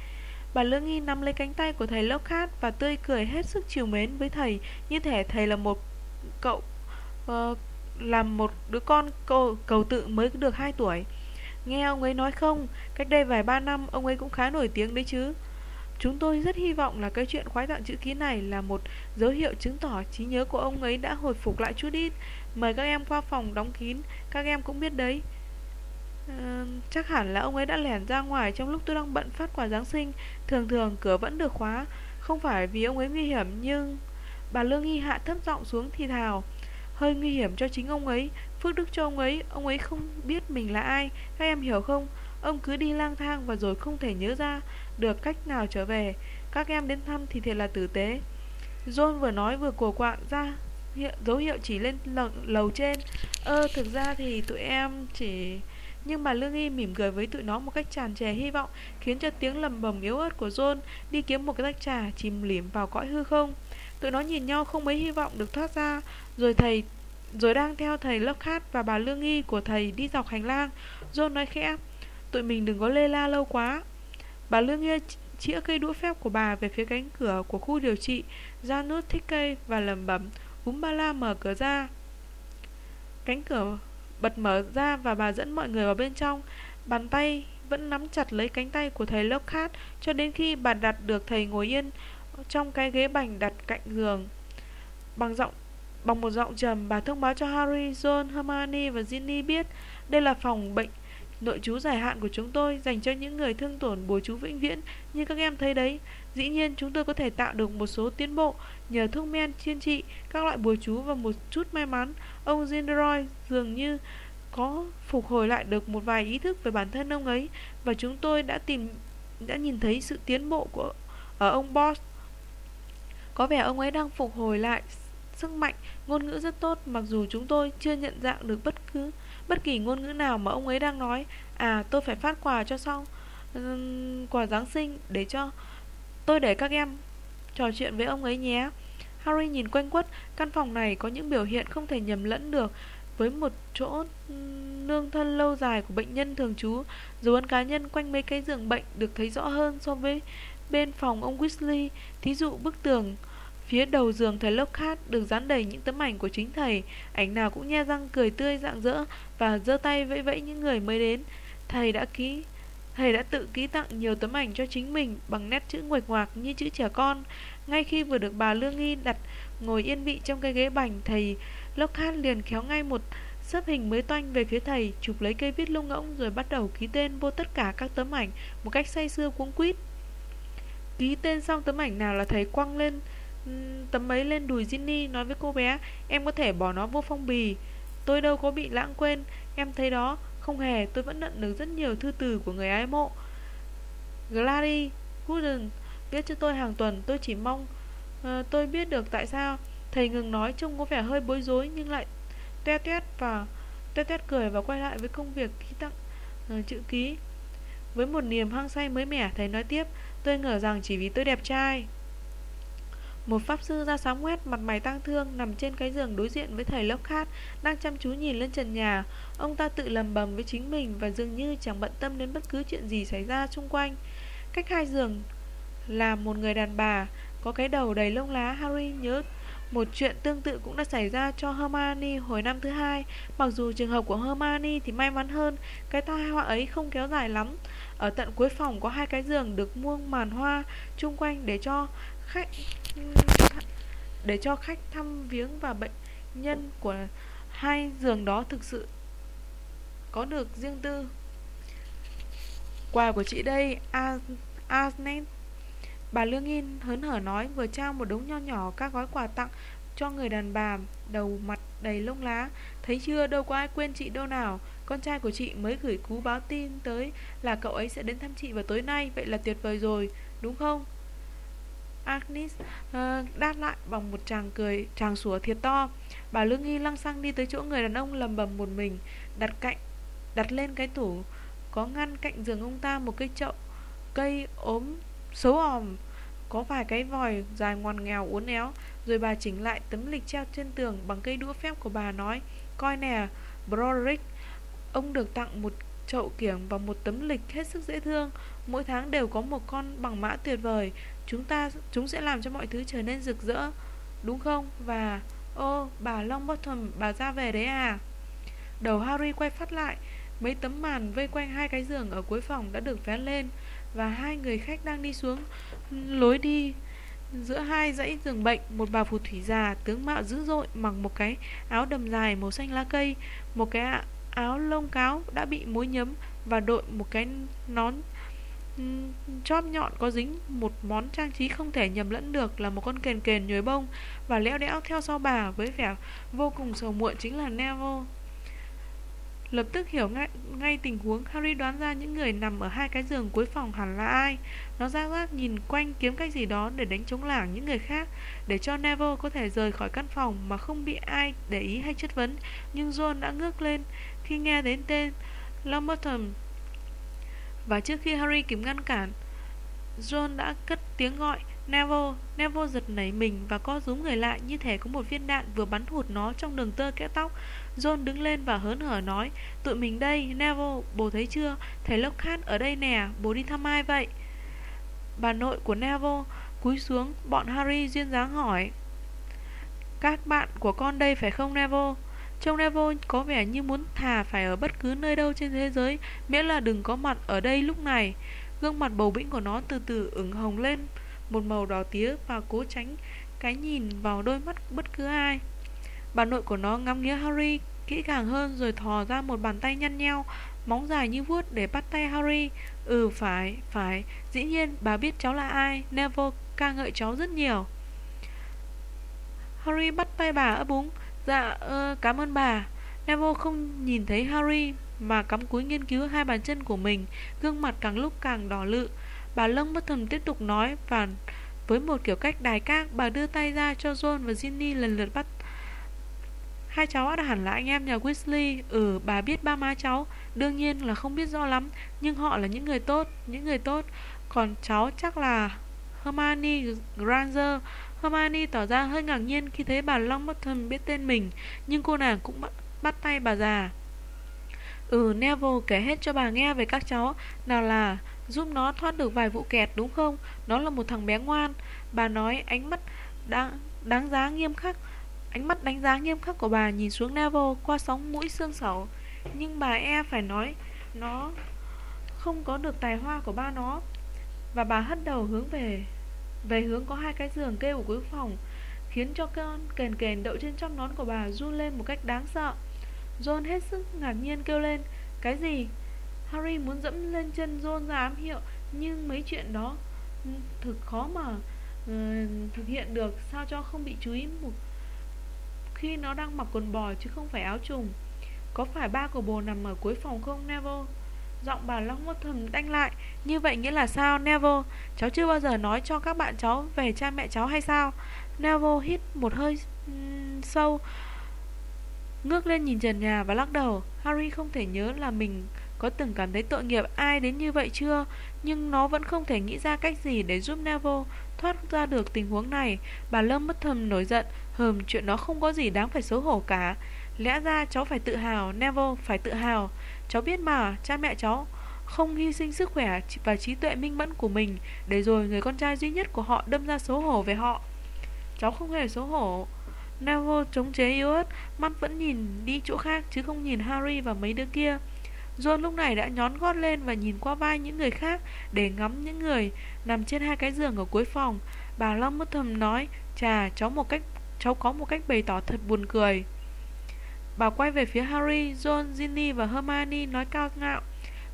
Bà Lương Y nắm lấy cánh tay của thầy Lockhart Và tươi cười hết sức chiều mến với thầy. Như thể thầy là một cậu ờ, uh, làm một đứa con cầu, cầu tự mới được 2 tuổi. Nghe ông ấy nói không Cách đây vài ba năm ông ấy cũng khá nổi tiếng đấy chứ Chúng tôi rất hy vọng là cái chuyện khoái tặng chữ ký này là một dấu hiệu chứng tỏ trí nhớ của ông ấy đã hồi phục lại chút ít. Mời các em qua phòng đóng kín, các em cũng biết đấy. À, chắc hẳn là ông ấy đã lẻn ra ngoài trong lúc tôi đang bận phát quà Giáng sinh. Thường thường cửa vẫn được khóa, không phải vì ông ấy nguy hiểm nhưng... Bà Lương Nghi hạ thấp giọng xuống thì thào. Hơi nguy hiểm cho chính ông ấy, phước đức cho ông ấy, ông ấy không biết mình là ai, các em hiểu không? Ông cứ đi lang thang và rồi không thể nhớ ra được cách nào trở về. Các em đến thăm thì thiệt là tử tế. John vừa nói vừa cổ quạng ra hiệu, Dấu hiệu chỉ lên lầu, lầu trên. Ơ thực ra thì tụi em chỉ Nhưng mà Lương Y mỉm cười với tụi nó một cách tràn trề hy vọng Khiến cho tiếng lầm bầm yếu ớt của John Đi kiếm một cái tách trà chìm lìm vào cõi hư không. Tụi nó nhìn nhau không mấy hy vọng được thoát ra. Rồi thầy rồi đang theo thầy Lockhart và bà Lương Y của thầy đi dọc hành lang. John nói khẽ, Tụi mình đừng có lê la lâu quá. Bà Lương Nghi chĩa cây đũa phép của bà về phía cánh cửa của khu điều trị, Ra nút thích cây và lầm bẩm, Úm ba la mở cửa ra. Cánh cửa bật mở ra và bà dẫn mọi người vào bên trong. Bàn tay vẫn nắm chặt lấy cánh tay của thầy Lockhart Cho đến khi bà đặt được thầy ngồi yên Trong cái ghế bành đặt cạnh giường. Bằng giọng Bằng một giọng trầm Bà thông báo cho Harry, John, Hermione và Ginny biết Đây là phòng bệnh Nội trú dài hạn của chúng tôi dành cho những người thương tổn bùa chú vĩnh viễn như các em thấy đấy. Dĩ nhiên chúng tôi có thể tạo được một số tiến bộ nhờ thuốc men chiên trị, các loại bùa chú và một chút may mắn. Ông Ginderoy dường như có phục hồi lại được một vài ý thức về bản thân ông ấy và chúng tôi đã tìm đã nhìn thấy sự tiến bộ của ở ông Boss. Có vẻ ông ấy đang phục hồi lại sức mạnh, ngôn ngữ rất tốt mặc dù chúng tôi chưa nhận dạng được bất cứ bất kỳ ngôn ngữ nào mà ông ấy đang nói. À tôi phải phát quà cho xong quà giáng sinh để cho tôi để các em trò chuyện với ông ấy nhé. Harry nhìn quanh quất căn phòng này có những biểu hiện không thể nhầm lẫn được với một chỗ nương thân lâu dài của bệnh nhân thường trú. Dấu ấn cá nhân quanh mấy cái giường bệnh được thấy rõ hơn so với bên phòng ông Weasley. Thí dụ bức tường Phía đầu giường thầy Lockhart được dán đầy những tấm ảnh của chính thầy. Ảnh nào cũng nhe răng cười tươi rạng rỡ Và giơ tay vẫy vẫy những người mới đến. Thầy đã ký, Thầy đã tự ký tặng nhiều tấm ảnh cho chính mình Bằng nét chữ nguệch ngoạc như chữ trẻ con. Ngay khi vừa được bà Lương Nghi đặt Ngồi yên vị trong cái ghế bành, Thầy Lockhart liền khéo ngay một Sấp hình mới toanh về phía thầy, Chụp lấy cây viết lung ngỗng Rồi bắt đầu ký tên vô tất cả các tấm ảnh Một cách say sưa cuống quýt. Ký tên xong tấm ảnh nào là thầy quăng lên tấm ấy lên đùi Ginny nói với cô bé Em có thể bỏ nó vô phong bì. Tôi đâu có bị lãng quên. Em thấy đó Không hề tôi vẫn nhận được rất nhiều thư từ của người ái mộ. Glary Gooden viết cho tôi hàng tuần Tôi chỉ mong uh, tôi biết được tại sao. Thầy ngừng nói trông có vẻ hơi bối rối Nhưng lại tuét tuét và tuét tuét cười và quay lại với công việc ký tặng uh, ờ, chữ ký. Với một niềm hăng say mới mẻ Thầy nói tiếp Tôi ngờ rằng chỉ vì tôi đẹp trai một pháp sư da xám quét mặt mày tang thương nằm trên cái giường đối diện với thầy Lockhart đang chăm chú nhìn lên trần nhà. Ông ta tự lầm bầm với chính mình và dường như chẳng bận tâm đến bất cứ chuyện gì xảy ra xung quanh. Cách hai giường là một người đàn bà có cái đầu đầy lông lá. Harry nhớ một chuyện tương tự cũng đã xảy ra cho Hermione hồi năm thứ hai. Mặc dù trường hợp của Hermione thì may mắn hơn, cái tai họa ấy không kéo dài lắm. Ở tận cuối phòng có hai cái giường được muông màn hoa chung quanh để cho khách để cho khách thăm viếng và bệnh nhân của hai giường đó thực sự có được riêng tư. Quà của chị đây, Arnett. Bà Lương Yên hớn hở nói vừa trao một đống nho nhỏ các gói quà tặng cho người đàn bà đầu mặt đầy lông lá. Thấy chưa, đâu có ai quên chị đâu nào. Con trai của chị mới gửi cú báo tin tới là cậu ấy sẽ đến thăm chị vào tối nay, vậy là tuyệt vời rồi, đúng không? Agnes uh, đáp lại bằng một tràng cười tràng sủa thiệt to. Bà lương nghi lăng xăng đi tới chỗ người đàn ông lầm bầm một mình đặt cạnh đặt lên cái tủ có ngăn cạnh giường ông ta một cây chậu cây ốm xấu òm có vài cái vòi dài ngoằn nghèo uốn éo. Rồi bà chỉnh lại tấm lịch treo trên tường Bằng cây đũa phép của bà nói Coi nè, Broderick Ông được tặng một chậu kiểng và một tấm lịch hết sức dễ thương. Mỗi tháng đều có một con bằng mã tuyệt vời. Chúng ta chúng sẽ làm cho mọi thứ trở nên rực rỡ Đúng không? Và Ô, bà Longbottom, bà ra về đấy à Đầu Harry quay phát lại Mấy tấm màn vây quanh hai cái giường ở cuối phòng đã được vén lên Và hai người khách đang đi xuống ừ, lối đi Giữa hai dãy giường bệnh Một bà phù thủy già tướng mạo dữ dội Mặc một cái áo đầm dài màu xanh lá cây Một cái áo lông cáo đã bị mối nhấm Và đội một cái nón chóp nhọn có dính một món trang trí không thể nhầm lẫn được là một con kền kền nhồi bông và lẽo đẽo theo sau bà với vẻ vô cùng sầu muộn chính là Neville. Lập tức hiểu ngay, ngay tình huống Harry đoán ra những người nằm ở hai cái giường cuối phòng hẳn là ai. Nó ra rác nhìn quanh kiếm cách gì đó để đánh chống lảng những người khác Để cho Neville có thể rời khỏi căn phòng mà không bị ai để ý hay chất vấn. Nhưng John đã ngước lên khi nghe đến tên Longbottom và trước khi Harry kịp ngăn cản John đã cất tiếng gọi Neville, Neville giật nảy mình và co rúm người lại như thể có một viên đạn vừa bắn hụt nó trong đường tơ kẽ tóc. John đứng lên và hớn hở nói, tụi mình đây, Neville, bố thấy chưa? Thầy Lockhart ở đây nè, bố đi thăm ai vậy? Bà nội của Neville cúi xuống, bọn Harry duyên dáng hỏi. Các bạn của con đây phải không Neville? Trông Neville có vẻ như muốn thà phải ở bất cứ nơi đâu trên thế giới, miễn là đừng có mặt ở đây lúc này. Gương mặt bầu bĩnh của nó từ từ ửng hồng lên một màu đỏ tía và cố tránh cái nhìn vào đôi mắt bất cứ ai. Bà nội của nó ngắm nghía Harry kỹ càng hơn rồi thò ra một bàn tay nhăn nheo, móng dài như vuốt để bắt tay Harry. Ừ phải, phải, dĩ nhiên bà biết cháu là ai, Neville ca ngợi cháu rất nhiều. Harry bắt tay bà ấp úng, dạ, uh, cảm ơn bà. Neville không nhìn thấy Harry mà cắm cúi nghiên cứu hai bàn chân của mình, gương mặt càng lúc càng đỏ lự. Bà Lông bất thầm tiếp tục nói và với một kiểu cách đài các, bà đưa tay ra cho John và Ginny lần lượt bắt Hai cháu đã hẳn là anh em nhà Weasley Ừ, bà biết ba má cháu Đương nhiên là không biết rõ lắm Nhưng họ là những người tốt, những người tốt Còn cháu chắc là Hermione Granger Hermione tỏ ra hơi ngạc nhiên khi thấy bà Longbottom biết tên mình Nhưng cô nàng cũng bắt, bắt tay bà già. Ừ, Neville kể hết cho bà nghe về các cháu. Nào là Giúp nó thoát được vài vụ kẹt đúng không? Nó là một thằng bé ngoan. Bà nói ánh mắt đáng, đáng giá nghiêm khắc Ánh mắt đánh giá nghiêm khắc của bà nhìn xuống Neville qua sóng mũi xương sẩu Nhưng bà e phải nói Nó không có được tài hoa của ba nó. Và bà hất đầu hướng về. Về hướng có hai cái giường kê ở cuối phòng Khiến cho con kền kền đậu trên trong nón của bà run lên một cách đáng sợ. John hết sức ngạc nhiên kêu lên Cái gì? Harry muốn dẫm lên chân Ron ra ám hiệu Nhưng mấy chuyện đó thực khó mà uh, thực hiện được Sao cho không bị chú ý một khi nó đang mặc quần bò chứ không phải áo trùng? Có phải ba của bồ nằm ở cuối phòng không Neville? Giọng bà Long mất thầm đanh lại, Như vậy nghĩa là sao, Neville? Cháu chưa bao giờ nói cho các bạn cháu Về cha mẹ cháu hay sao? Neville hít một hơi sâu, Ngước lên nhìn trần nhà và lắc đầu. Harry không thể nhớ là mình có từng cảm thấy tội nghiệp ai đến như vậy chưa, Nhưng nó vẫn không thể nghĩ ra cách gì để giúp Neville thoát ra được tình huống này. Bà Lâm mất thầm nổi giận, Hờm, chuyện đó không có gì đáng phải xấu hổ cả. Lẽ ra cháu phải tự hào, Neville, phải tự hào. Cháu biết mà cha mẹ cháu không hy sinh sức khỏe và trí tuệ minh mẫn của mình Để rồi người con trai duy nhất của họ đâm ra xấu hổ về họ Cháu không hề xấu hổ Neville chống chế yếu ớt Mắt vẫn nhìn đi chỗ khác chứ không nhìn Harry và mấy đứa kia John lúc này đã nhón gót lên và nhìn qua vai những người khác để ngắm những người nằm trên hai cái giường ở cuối phòng. Bà Long mất thầm nói, chà, cháu một cách cháu có một cách bày tỏ thật buồn cười. Bà quay về phía Harry, John, Ginny và Hermione nói cao ngạo.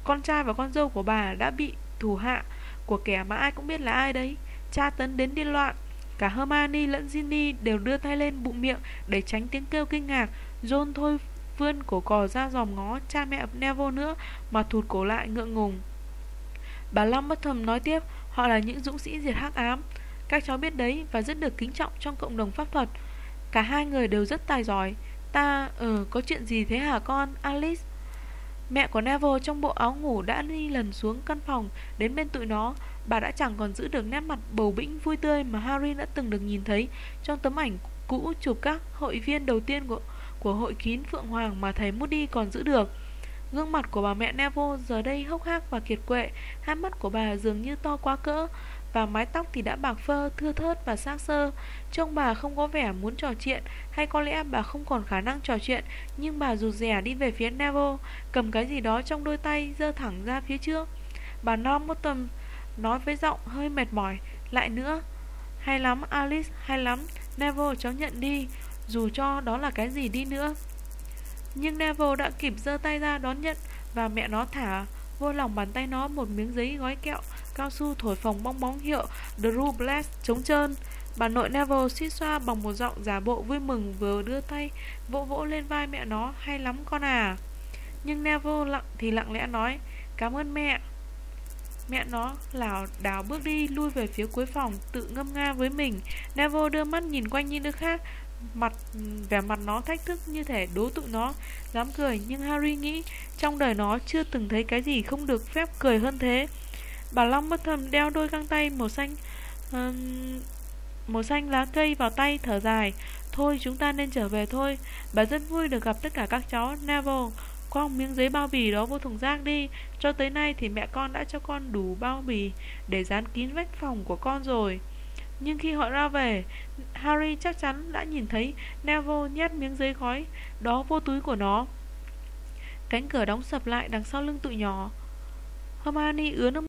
Con trai và con dâu của bà đã bị thủ hạ của kẻ mà ai cũng biết là ai đấy. Cha tấn đến điên loạn. Cả Hermione lẫn Ginny đều đưa tay lên bụng miệng để tránh tiếng kêu kinh ngạc. John thôi vươn cổ cò ra dòm ngó cha mẹ Neville nữa mà thụt cổ lại ngượng ngùng. Bà Long bất thầm nói tiếp, họ là những dũng sĩ diệt hắc ám. Các cháu biết đấy và rất được kính trọng trong cộng đồng pháp thuật. Cả hai người đều rất tài giỏi. Ta, ờ, có chuyện gì thế hả con, Alice? Mẹ của Neville trong bộ áo ngủ đã đi lần xuống căn phòng đến bên tụi nó. Bà đã chẳng còn giữ được nét mặt bầu bĩnh vui tươi mà Harry đã từng được nhìn thấy trong tấm ảnh cũ chụp các hội viên đầu tiên của của hội kín Phượng Hoàng mà thầy Moody còn giữ được. Gương mặt của bà mẹ Neville giờ đây hốc hác và kiệt quệ, hai mắt của bà dường như to quá cỡ, và mái tóc thì đã bạc phơ, thưa thớt và xác sơ. Trông bà không có vẻ muốn trò chuyện, hay có lẽ bà không còn khả năng trò chuyện, nhưng bà rụt rè đi về phía Neville, cầm cái gì đó trong đôi tay, dơ thẳng ra phía trước. Bà non một tầm, nói với giọng hơi mệt mỏi, lại nữa. Hay lắm, Alice, hay lắm, Neville cháu nhận đi, dù cho đó là cái gì đi nữa. Nhưng Neville đã kịp giơ tay ra đón nhận và mẹ nó thả vô lòng bàn tay nó một miếng giấy gói kẹo cao su thổi phồng bong bóng hiệu Drew black trống trơn. Bà nội Neville xít xoa bằng một giọng giả bộ vui mừng vừa đưa tay vỗ vỗ lên vai mẹ nó, hay lắm con à. Nhưng Neville lặng, thì lặng lẽ nói, cảm ơn mẹ. Mẹ nó lảo đảo bước đi, lui về phía cuối phòng, tự ngâm nga với mình. Neville đưa mắt nhìn quanh như đứa khác, mặt, vẻ mặt nó thách thức như thể đố tụi nó, dám cười nhưng Harry nghĩ trong đời nó chưa từng thấy cái gì không được phép cười hơn thế bà Long bất thầm đeo đôi găng tay màu xanh um, màu xanh lá cây vào tay thở dài. Thôi chúng ta nên trở về thôi. Bà rất vui được gặp tất cả các cháu Neville quăng miếng giấy bao bì đó vô thùng rác đi. Cho tới nay thì mẹ con đã cho con đủ bao bì để dán kín vách phòng của con rồi. Nhưng khi họ ra về, Harry chắc chắn đã nhìn thấy Neville nhét miếng giấy gói đó vô túi của nó. Cánh cửa đóng sập lại đằng sau lưng tụi nhỏ. Hermione ứa nước